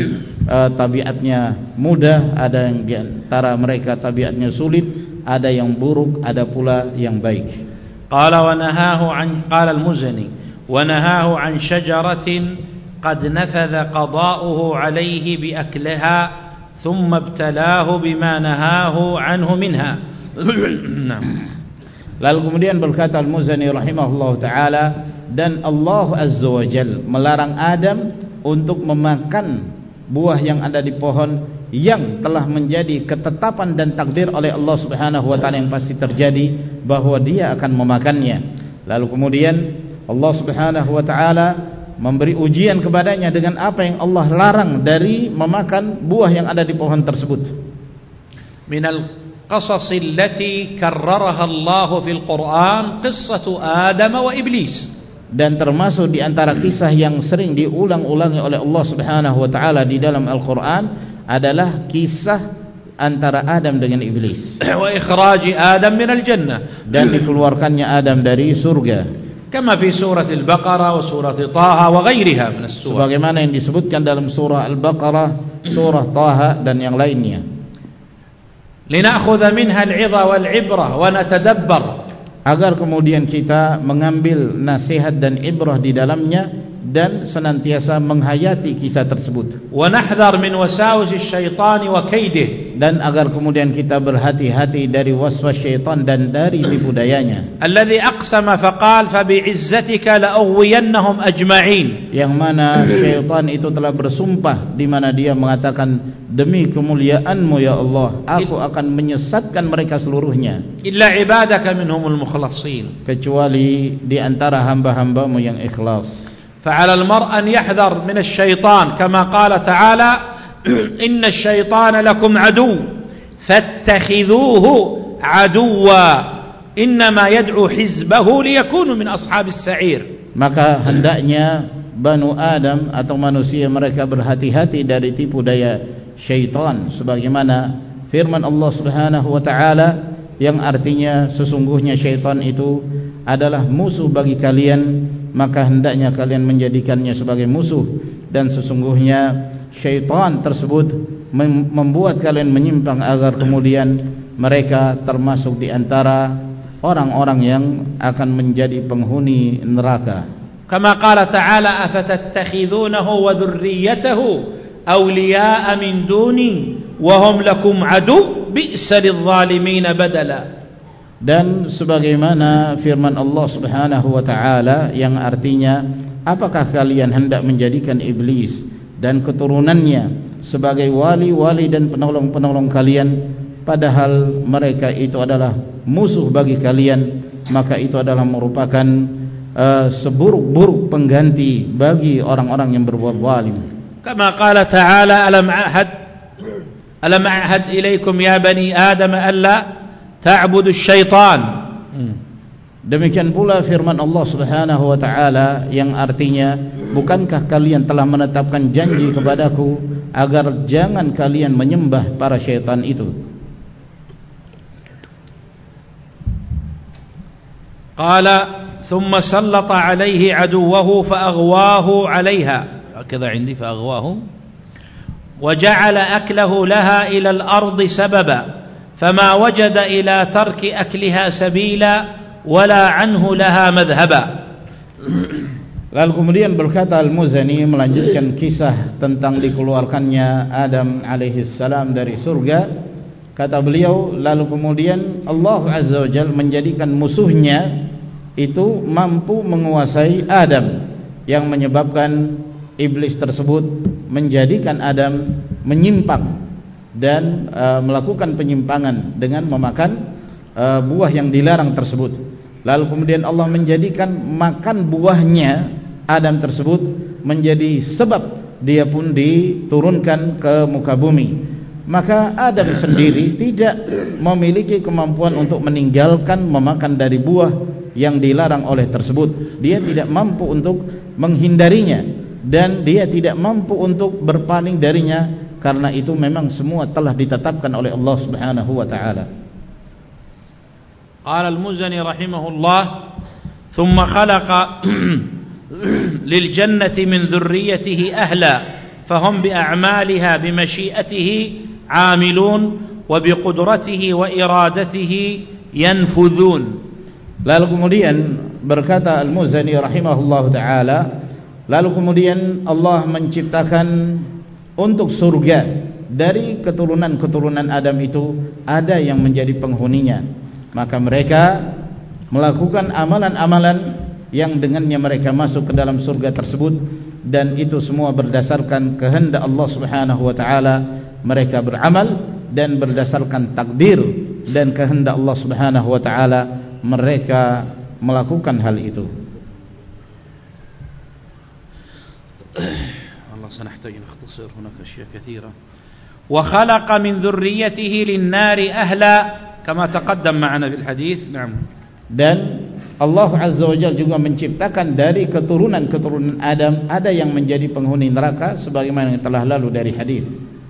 uh, tabiatnya mudah, ada yang di antara mereka tabiatnya sulit, ada yang buruk, ada pula yang baik. Qala al-Muzani wa nahahu an syajaratin qad nafadha qada'uhu alayhi bi akliha thumma ibtalahu bima nahahu anhu minha. Naam. Lalu kemudian berkata Al-Muzani rahimahullah ta'ala Dan Allah Azza wa Jal melarang Adam untuk memakan buah yang ada di pohon Yang telah menjadi ketetapan dan takdir oleh Allah subhanahu wa ta'ala yang pasti terjadi Bahawa dia akan memakannya Lalu kemudian Allah Subhanahu wa taala memberi ujian kepadanya dengan apa yang Allah larang dari memakan buah yang ada di pohon tersebut. Minal qasas allati karraraha Allah fil Quran qissatu Adam wa Iblis. Dan termasuk di antara kisah yang sering diulang-ulangi oleh Allah Subhanahu wa taala di dalam Al-Qur'an adalah kisah antara Adam dengan iblis. Wa ikhraj Adam min al-jannah. Dan dikeluarkannya Adam dari surga. كما في سورة البقرة وسورة طه وغيرها من السور sebagaimana yang disebutkan dalam surah Al-Baqarah surah Taha dan yang lainnya لنأخذ منها العظة والعبرة ونتدبر agar kemudian kita mengambil nasihat dan ibrah di dalamnya dan senantiasa menghayati kisah tersebut. Wa nahdhar min wasawis asy-syaitan wa kaidih. Dan agar kemudian kita berhati-hati dari waswas syaitan dan dari tipu dayanya. Alladhi aqsama faqal fa bi'izzatika la'uwiyannahum ajma'in. Yang mana syaitan itu telah bersumpah di mana dia mengatakan demi kemuliaanmu ya Allah aku akan menyesatkan mereka seluruhnya. Illa ibadaka minhumul mukhlasin. Kecuali di antara hamba-hambamu yang ikhlas. فعلى المرء أن يحذر من الشيطان كما قال تعالى إن الشيطان لكم عدو فاتخذوه عدوا إنما يدعو حزبه ليكونوا من أصحاب السعير maka hendaknya Banu Adam atau manusia mereka berhati-hati dari tipu daya syaitan sebagaimana firman Allah Subhanahu wa taala yang artinya sesungguhnya syaitan itu adalah musuh bagi kalian maka hendaknya kalian menjadikannya sebagai musuh. Dan sesungguhnya syaitan tersebut membuat kalian menyimpang agar kemudian mereka termasuk di antara orang-orang yang akan menjadi penghuni neraka. Kama qala ta'ala afatattakhidunahu wa dhurriyyatahu awliya'a min duni wa hum lakum adu bi'sa lidh-dhalimin badala dan sebagaimana firman Allah Subhanahu wa taala yang artinya apakah kalian hendak menjadikan iblis dan keturunannya sebagai wali-wali dan penolong-penolong kalian? Padahal mereka itu adalah musuh bagi kalian maka itu adalah merupakan uh, seburuk-buruk pengganti bagi orang-orang yang berbuat zalim. Kama qala ta'ala alam ahad alam ahad ilaikum ya bani adam alla ta'budu syaitan hmm. demikian pula firman Allah subhanahu wa ta'ala yang artinya bukankah kalian telah menetapkan janji kepadaku agar jangan kalian menyembah para syaitan itu qala thumma sallata alaihi aduwahu fa'aghwahu alaiha kata indi fa'aghwahu وجعل أكله لها إلى الأرض سببا فما وجد إلى ترك أكلها سبيلا ولا عنه لها مذهبا Lalu kemudian berkata Al-Muzani melanjutkan kisah tentang dikeluarkannya Adam alaihissalam dari surga. Kata beliau, lalu kemudian Allah Azza wa Jal menjadikan musuhnya itu mampu menguasai Adam yang menyebabkan iblis tersebut menjadikan Adam menyimpang dan uh, melakukan penyimpangan dengan memakan uh, buah yang dilarang tersebut. Lalu kemudian Allah menjadikan makan buahnya Adam tersebut menjadi sebab dia pun diturunkan ke muka bumi. Maka Adam sendiri tidak memiliki kemampuan untuk meninggalkan memakan dari buah yang dilarang oleh tersebut. Dia tidak mampu untuk menghindarinya dan dia tidak mampu untuk berpaling darinya karena itu memang semua telah ditetapkan oleh Allah Subhanahu wa taala. Qala al-Muzani rahimahullah thumma khalaqa lil jannati min dhurriyyatihi ahla fahum bi a'maliha bi mashi'atihi 'amilun wa bi qudratihi wa iradatihi yanfudhun. Lalu kemudian berkata Al-Muzani rahimahullah taala lalu kemudian Allah menciptakan untuk surga dari keturunan-keturunan Adam itu ada yang menjadi penghuninya. Maka mereka melakukan amalan-amalan yang dengannya mereka masuk ke dalam surga tersebut dan itu semua berdasarkan kehendak Allah Subhanahu wa taala. Mereka beramal dan berdasarkan takdir dan kehendak Allah Subhanahu wa taala mereka melakukan hal itu سنحتاج نختصر هناك أشياء كثيرة. وخلق من ذريته للنار أهلا كما تقدم معنا في الحديث. نعم. Dan Allah Azza wa Jalla juga menciptakan dari keturunan-keturunan Adam. Ada yang menjadi penghuni neraka sebagaimana yang telah lalu dari hadis.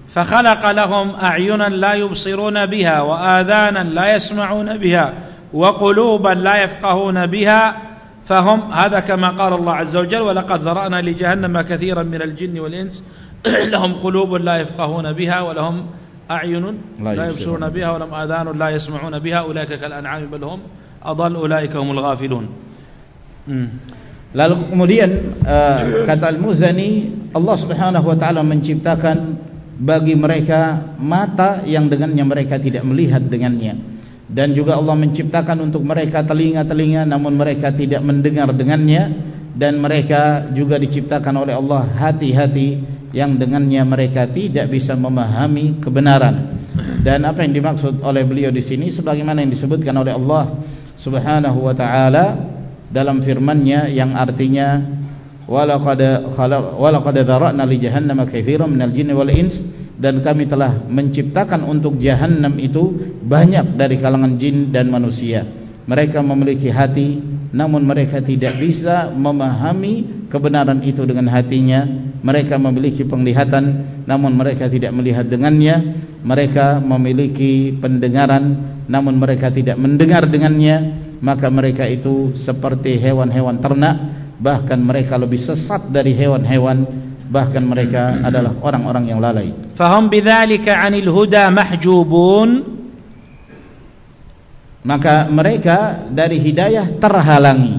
فخلق لهم أعينا لا يبصرون بها وآذانا لا يسمعون بها وقلوبا لا يفقهون بها فهم هذا كما قال الله عز وجل ولقد ذرأنا لجهنم كثيرا من الجن والإنس. لهم قلوب لا يفقهون بها ولهم أعين لا يبصرون. بها ولهم آذان لا يسمعون بها. أولئك كالأنعام بل هم أضل أولئك هم الغافلون. Lalu kemudian uh, kata Al-Muzani Allah Subhanahu wa taala menciptakan bagi mereka mata yang dengannya mereka tidak melihat dengannya. Dan juga Allah menciptakan untuk mereka telinga-telinga namun mereka tidak mendengar dengannya. Dan mereka juga diciptakan oleh Allah hati-hati yang dengannya mereka tidak bisa memahami kebenaran. Dan apa yang dimaksud oleh beliau di sini? Sebagaimana yang disebutkan oleh Allah Subhanahu wa taala dalam firman-Nya yang artinya walaqad khalaq walaqad li jahannama katsiran minal jinni wal ins dan kami telah menciptakan untuk jahannam itu banyak dari kalangan jin dan manusia. Mereka memiliki hati namun mereka tidak bisa memahami kebenaran itu dengan hatinya. Mereka memiliki penglihatan namun mereka tidak melihat dengannya. Mereka memiliki pendengaran namun mereka tidak mendengar dengannya. Maka mereka itu seperti hewan-hewan ternak. Bahkan mereka lebih sesat dari hewan-hewan bahkan mereka adalah orang-orang yang lalai. Fahum bidzalika 'anil huda mahjubun. Maka mereka dari hidayah terhalangi.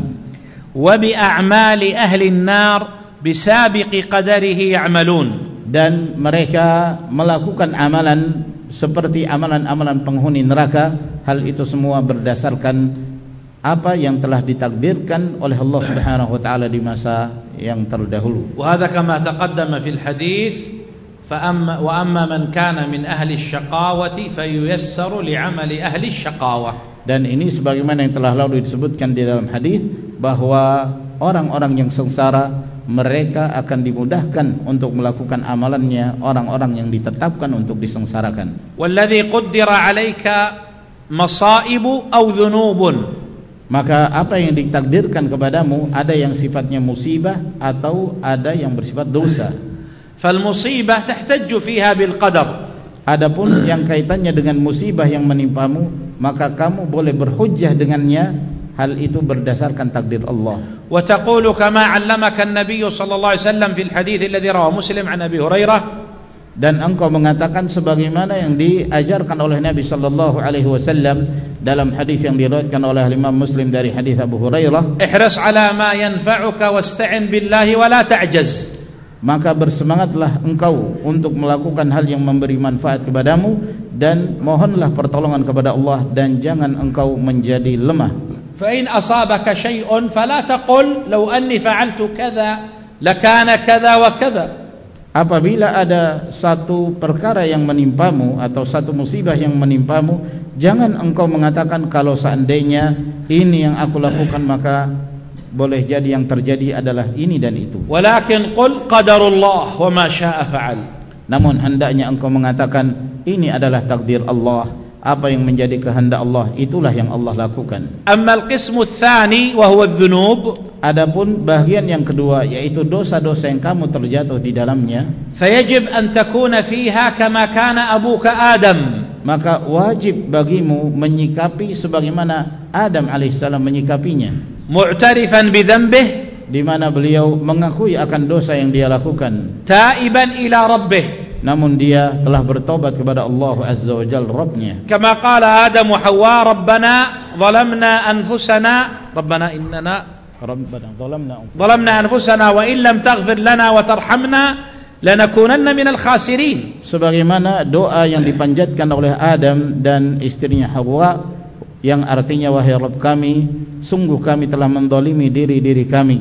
Wa bi a'mali ahli an-nar bisabiqi qadarihi ya'malun. Dan mereka melakukan amalan seperti amalan-amalan penghuni neraka. Hal itu semua berdasarkan apa yang telah ditakdirkan oleh Allah Subhanahu wa taala di masa yang terdahulu. Wa hadha kama taqaddama fil hadis fa amma wa amma man kana min ahli asy-syaqawati fayuyassaru li'amali ahli asy-syaqawah. Dan ini sebagaimana yang telah lalu disebutkan di dalam hadis bahwa orang-orang yang sengsara mereka akan dimudahkan untuk melakukan amalannya orang-orang yang ditetapkan untuk disengsarakan. Walladhi qaddara 'alaika masaibu aw dhunubun maka apa yang ditakdirkan kepadamu ada yang sifatnya musibah atau ada yang bersifat dosa. Fal musibah tahtajju fiha bil qadar. Adapun yang kaitannya dengan musibah yang menimpamu maka kamu boleh berhujjah dengannya. Hal itu berdasarkan takdir Allah. Wa taqulu kama 'allamaka an-nabiy sallallahu alaihi wasallam fil hadits alladhi rawahu muslim 'an abi hurairah dan engkau mengatakan sebagaimana yang diajarkan oleh Nabi sallallahu alaihi wasallam dalam hadis yang diriwayatkan oleh Imam Muslim dari hadis Abu Hurairah. Ihras ala ma yanfa'uka wasta'in billahi wa la ta'jaz. Maka bersemangatlah engkau untuk melakukan hal yang memberi manfaat kepadamu dan mohonlah pertolongan kepada Allah dan jangan engkau menjadi lemah. Fa in asabaka shay'un fala taqul law anni fa'altu kadza lakana kadza wa kadza Apabila ada satu perkara yang menimpamu atau satu musibah yang menimpamu, jangan engkau mengatakan kalau seandainya ini yang aku lakukan maka boleh jadi yang terjadi adalah ini dan itu. Walakin qul qadarullah wa ma syaa'a fa'al. Namun hendaknya engkau mengatakan ini adalah takdir Allah apa yang menjadi kehendak Allah itulah yang Allah lakukan. Amma al-qismu tsani wa huwa adh-dhunub adapun bagian yang kedua yaitu dosa-dosa yang kamu terjatuh di dalamnya fayajib an takuna fiha kama kana abuka Adam. maka wajib bagimu menyikapi sebagaimana Adam alaihissalam menyikapinya. Mu'tarifan bi dhanbih. Di mana beliau mengakui akan dosa yang dia lakukan. Taiban ila rabbih namun dia telah bertobat kepada Allah Azza wa Jalla Rabbnya. Kama qala Adam wa Hawa Rabbana zalamna anfusana. Rabbana innana Rabbana zalamna zalamna anfusana wa in lam taghfir lana wa tarhamna lanakunanna minal khasirin. Sebagaimana doa yang dipanjatkan oleh Adam dan istrinya Hawa yang artinya wahai Rabb kami sungguh kami telah mendolimi diri-diri kami.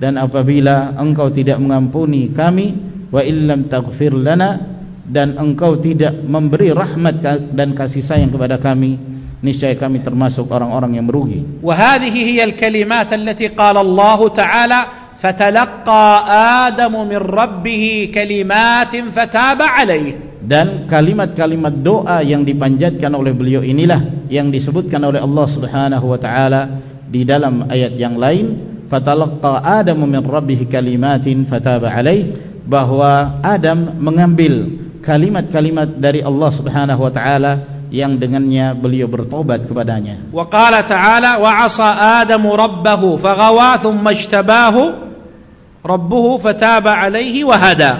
Dan apabila engkau tidak mengampuni kami wa illam taghfir lana dan engkau tidak memberi rahmat dan kasih sayang kepada kami niscaya kami termasuk orang-orang yang merugi. Wa hadhihi hiya al-kalimat allati qala Allah ta'ala fatalaqa adamu min rabbih kalimatin fataba alayh. Dan kalimat-kalimat doa yang dipanjatkan oleh beliau inilah yang disebutkan oleh Allah Subhanahu wa taala di dalam ayat yang lain fatalaqa adamu min rabbih kalimatin fataba alayh bahwa Adam mengambil kalimat-kalimat dari Allah Subhanahu wa taala yang dengannya beliau bertobat kepadanya. Wa qala ta'ala wa 'asa Adamu rabbahu faghawa thumma ijtabahu rabbuhu fataba 'alaihi wa hada.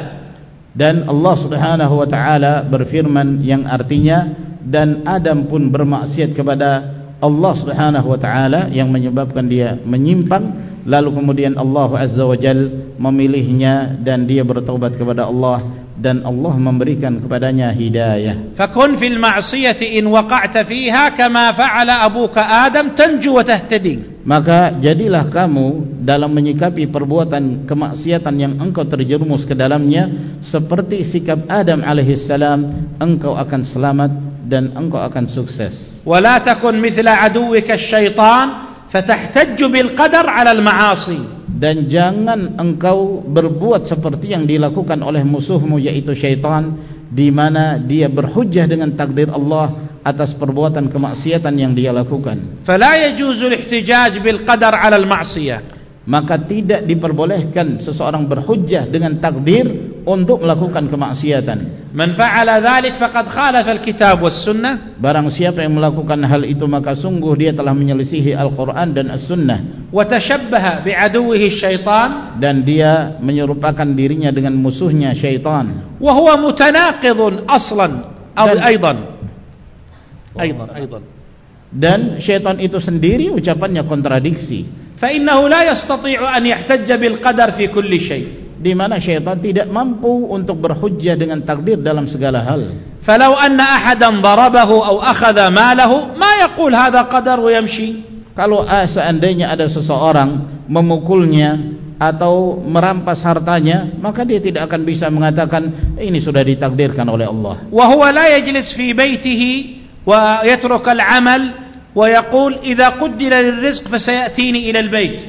Dan Allah Subhanahu wa taala berfirman yang artinya dan Adam pun bermaksiat kepada Allah Subhanahu wa taala yang menyebabkan dia menyimpang lalu kemudian Allah Azza wa Jalla memilihnya dan dia bertaubat kepada Allah dan Allah memberikan kepadanya hidayah. Fakun fil ma'siyati in waqa'ta fiha kama fa'ala abuka Adam tanju wa tahtadi. Maka jadilah kamu dalam menyikapi perbuatan kemaksiatan yang engkau terjerumus ke dalamnya seperti sikap Adam alaihi salam engkau akan selamat dan engkau akan sukses. Wala takun mithla aduwika asy-syaitan fatahtajju bil qadar 'ala al-ma'asi dan jangan engkau berbuat seperti yang dilakukan oleh musuhmu yaitu syaitan di mana dia berhujjah dengan takdir Allah atas perbuatan kemaksiatan yang dia lakukan. Fala yajuzu al-ihtijaj bil qadar 'ala al-ma'siyah maka tidak diperbolehkan seseorang berhujjah dengan takdir untuk melakukan kemaksiatan. Man fa'ala dhalik faqad khalafa al-kitab was sunnah. Barang siapa yang melakukan hal itu maka sungguh dia telah menyelisihi Al-Qur'an dan As-Sunnah. Wa tashabbaha bi'aduwihi syaitan dan dia menyerupakan dirinya dengan musuhnya syaitan. Wa huwa mutanaqidun aslan aw aidan. Aidan, aidan. Dan syaitan itu sendiri ucapannya kontradiksi. فإنه لا يستطيع أن يحتج بالقدر في كل شيء di mana syaitan tidak mampu untuk berhujjah dengan takdir dalam segala hal. فلو أن أحدا ضربه أو أخذ ماله ما يقول هذا قدر ويمشي. Kalau ah, seandainya ada seseorang memukulnya atau merampas hartanya, maka dia tidak akan bisa mengatakan ini sudah ditakdirkan oleh Allah. وهو لا يجلس في بيته ويترك العمل ويقول إذا قدر للرزق فسيأتيني إلى البيت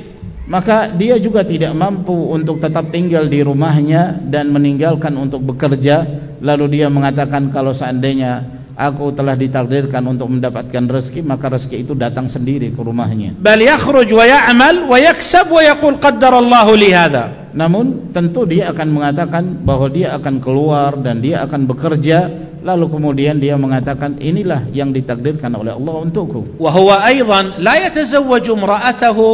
maka dia juga tidak mampu untuk tetap tinggal di rumahnya dan meninggalkan untuk bekerja lalu dia mengatakan kalau seandainya aku telah ditakdirkan untuk mendapatkan rezeki maka rezeki itu datang sendiri ke rumahnya bal yakhruj wa ya'mal wa yaksab wa yaqul qaddara Allah li hadha namun tentu dia akan mengatakan bahwa dia akan keluar dan dia akan bekerja lalu kemudian dia mengatakan inilah yang ditakdirkan oleh Allah untukku. Wa huwa aidan la yatazawwaju imra'atahu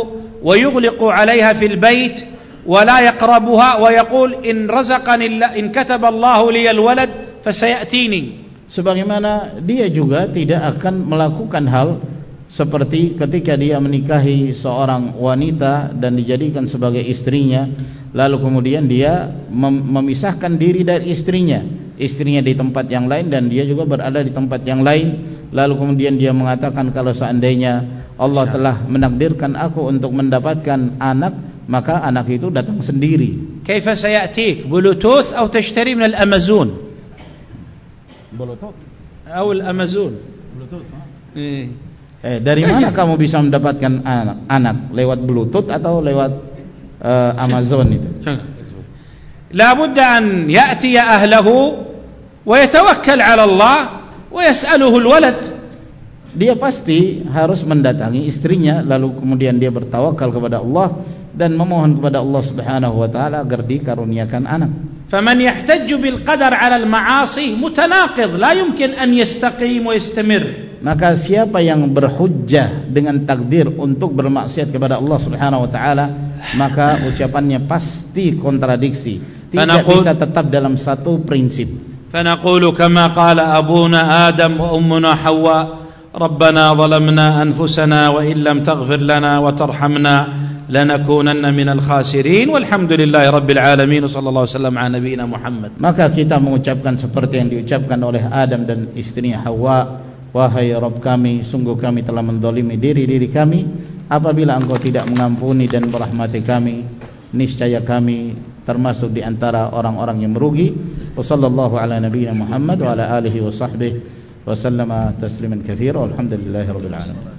wa yughliqu 'alayha fil bait wa la yaqrabuha wa yaqul in razaqani in kataba Allah li al walad fasayatini. Sebagaimana dia juga tidak akan melakukan hal seperti ketika dia menikahi seorang wanita dan dijadikan sebagai istrinya lalu kemudian dia mem memisahkan diri dari istrinya istrinya di tempat yang lain dan dia juga berada di tempat yang lain. Lalu kemudian dia mengatakan kalau seandainya Allah telah menakdirkan aku untuk mendapatkan anak maka anak itu datang sendiri. Kaifa sayatik bluetooth atau tashtari min al-amazon bluetooth. Atau al-amazon bluetooth. Eh. eh. Dari mana kamu bisa mendapatkan anak anak? Lewat bluetooth atau lewat uh, amazon itu? لا بد ان ياتي ahlahu ويتوكل على الله ويسأله الولد dia pasti harus mendatangi istrinya lalu kemudian dia bertawakal kepada Allah dan memohon kepada Allah Subhanahu wa taala agar dikaruniakan anak. فمن يحتج بالقدر على المعاصي متناقض لا يمكن أن يستقيم ويستمر. Maka siapa yang berhujjah dengan takdir untuk bermaksiat kepada Allah Subhanahu wa taala maka ucapannya pasti kontradiksi tidak bisa tetap dalam satu prinsip. فنقول كما قال أبونا آدم وأمنا حواء ربنا ظلمنا أنفسنا وإن لم تغفر لنا وترحمنا لنكونن من الخاسرين والحمد لله رب العالمين وصلى الله وسلم على نبينا محمد maka kita mengucapkan seperti yang diucapkan oleh Adam dan istrinya Hawa wahai Rabb kami sungguh kami telah mendolimi diri-diri kami apabila engkau tidak mengampuni dan merahmati kami niscaya kami termasuk di antara orang-orang yang merugi. Wa sallallahu ala nabiyyina Muhammad wa ala alihi wa sahbihi wa sallama tasliman katsira walhamdulillahirabbil alamin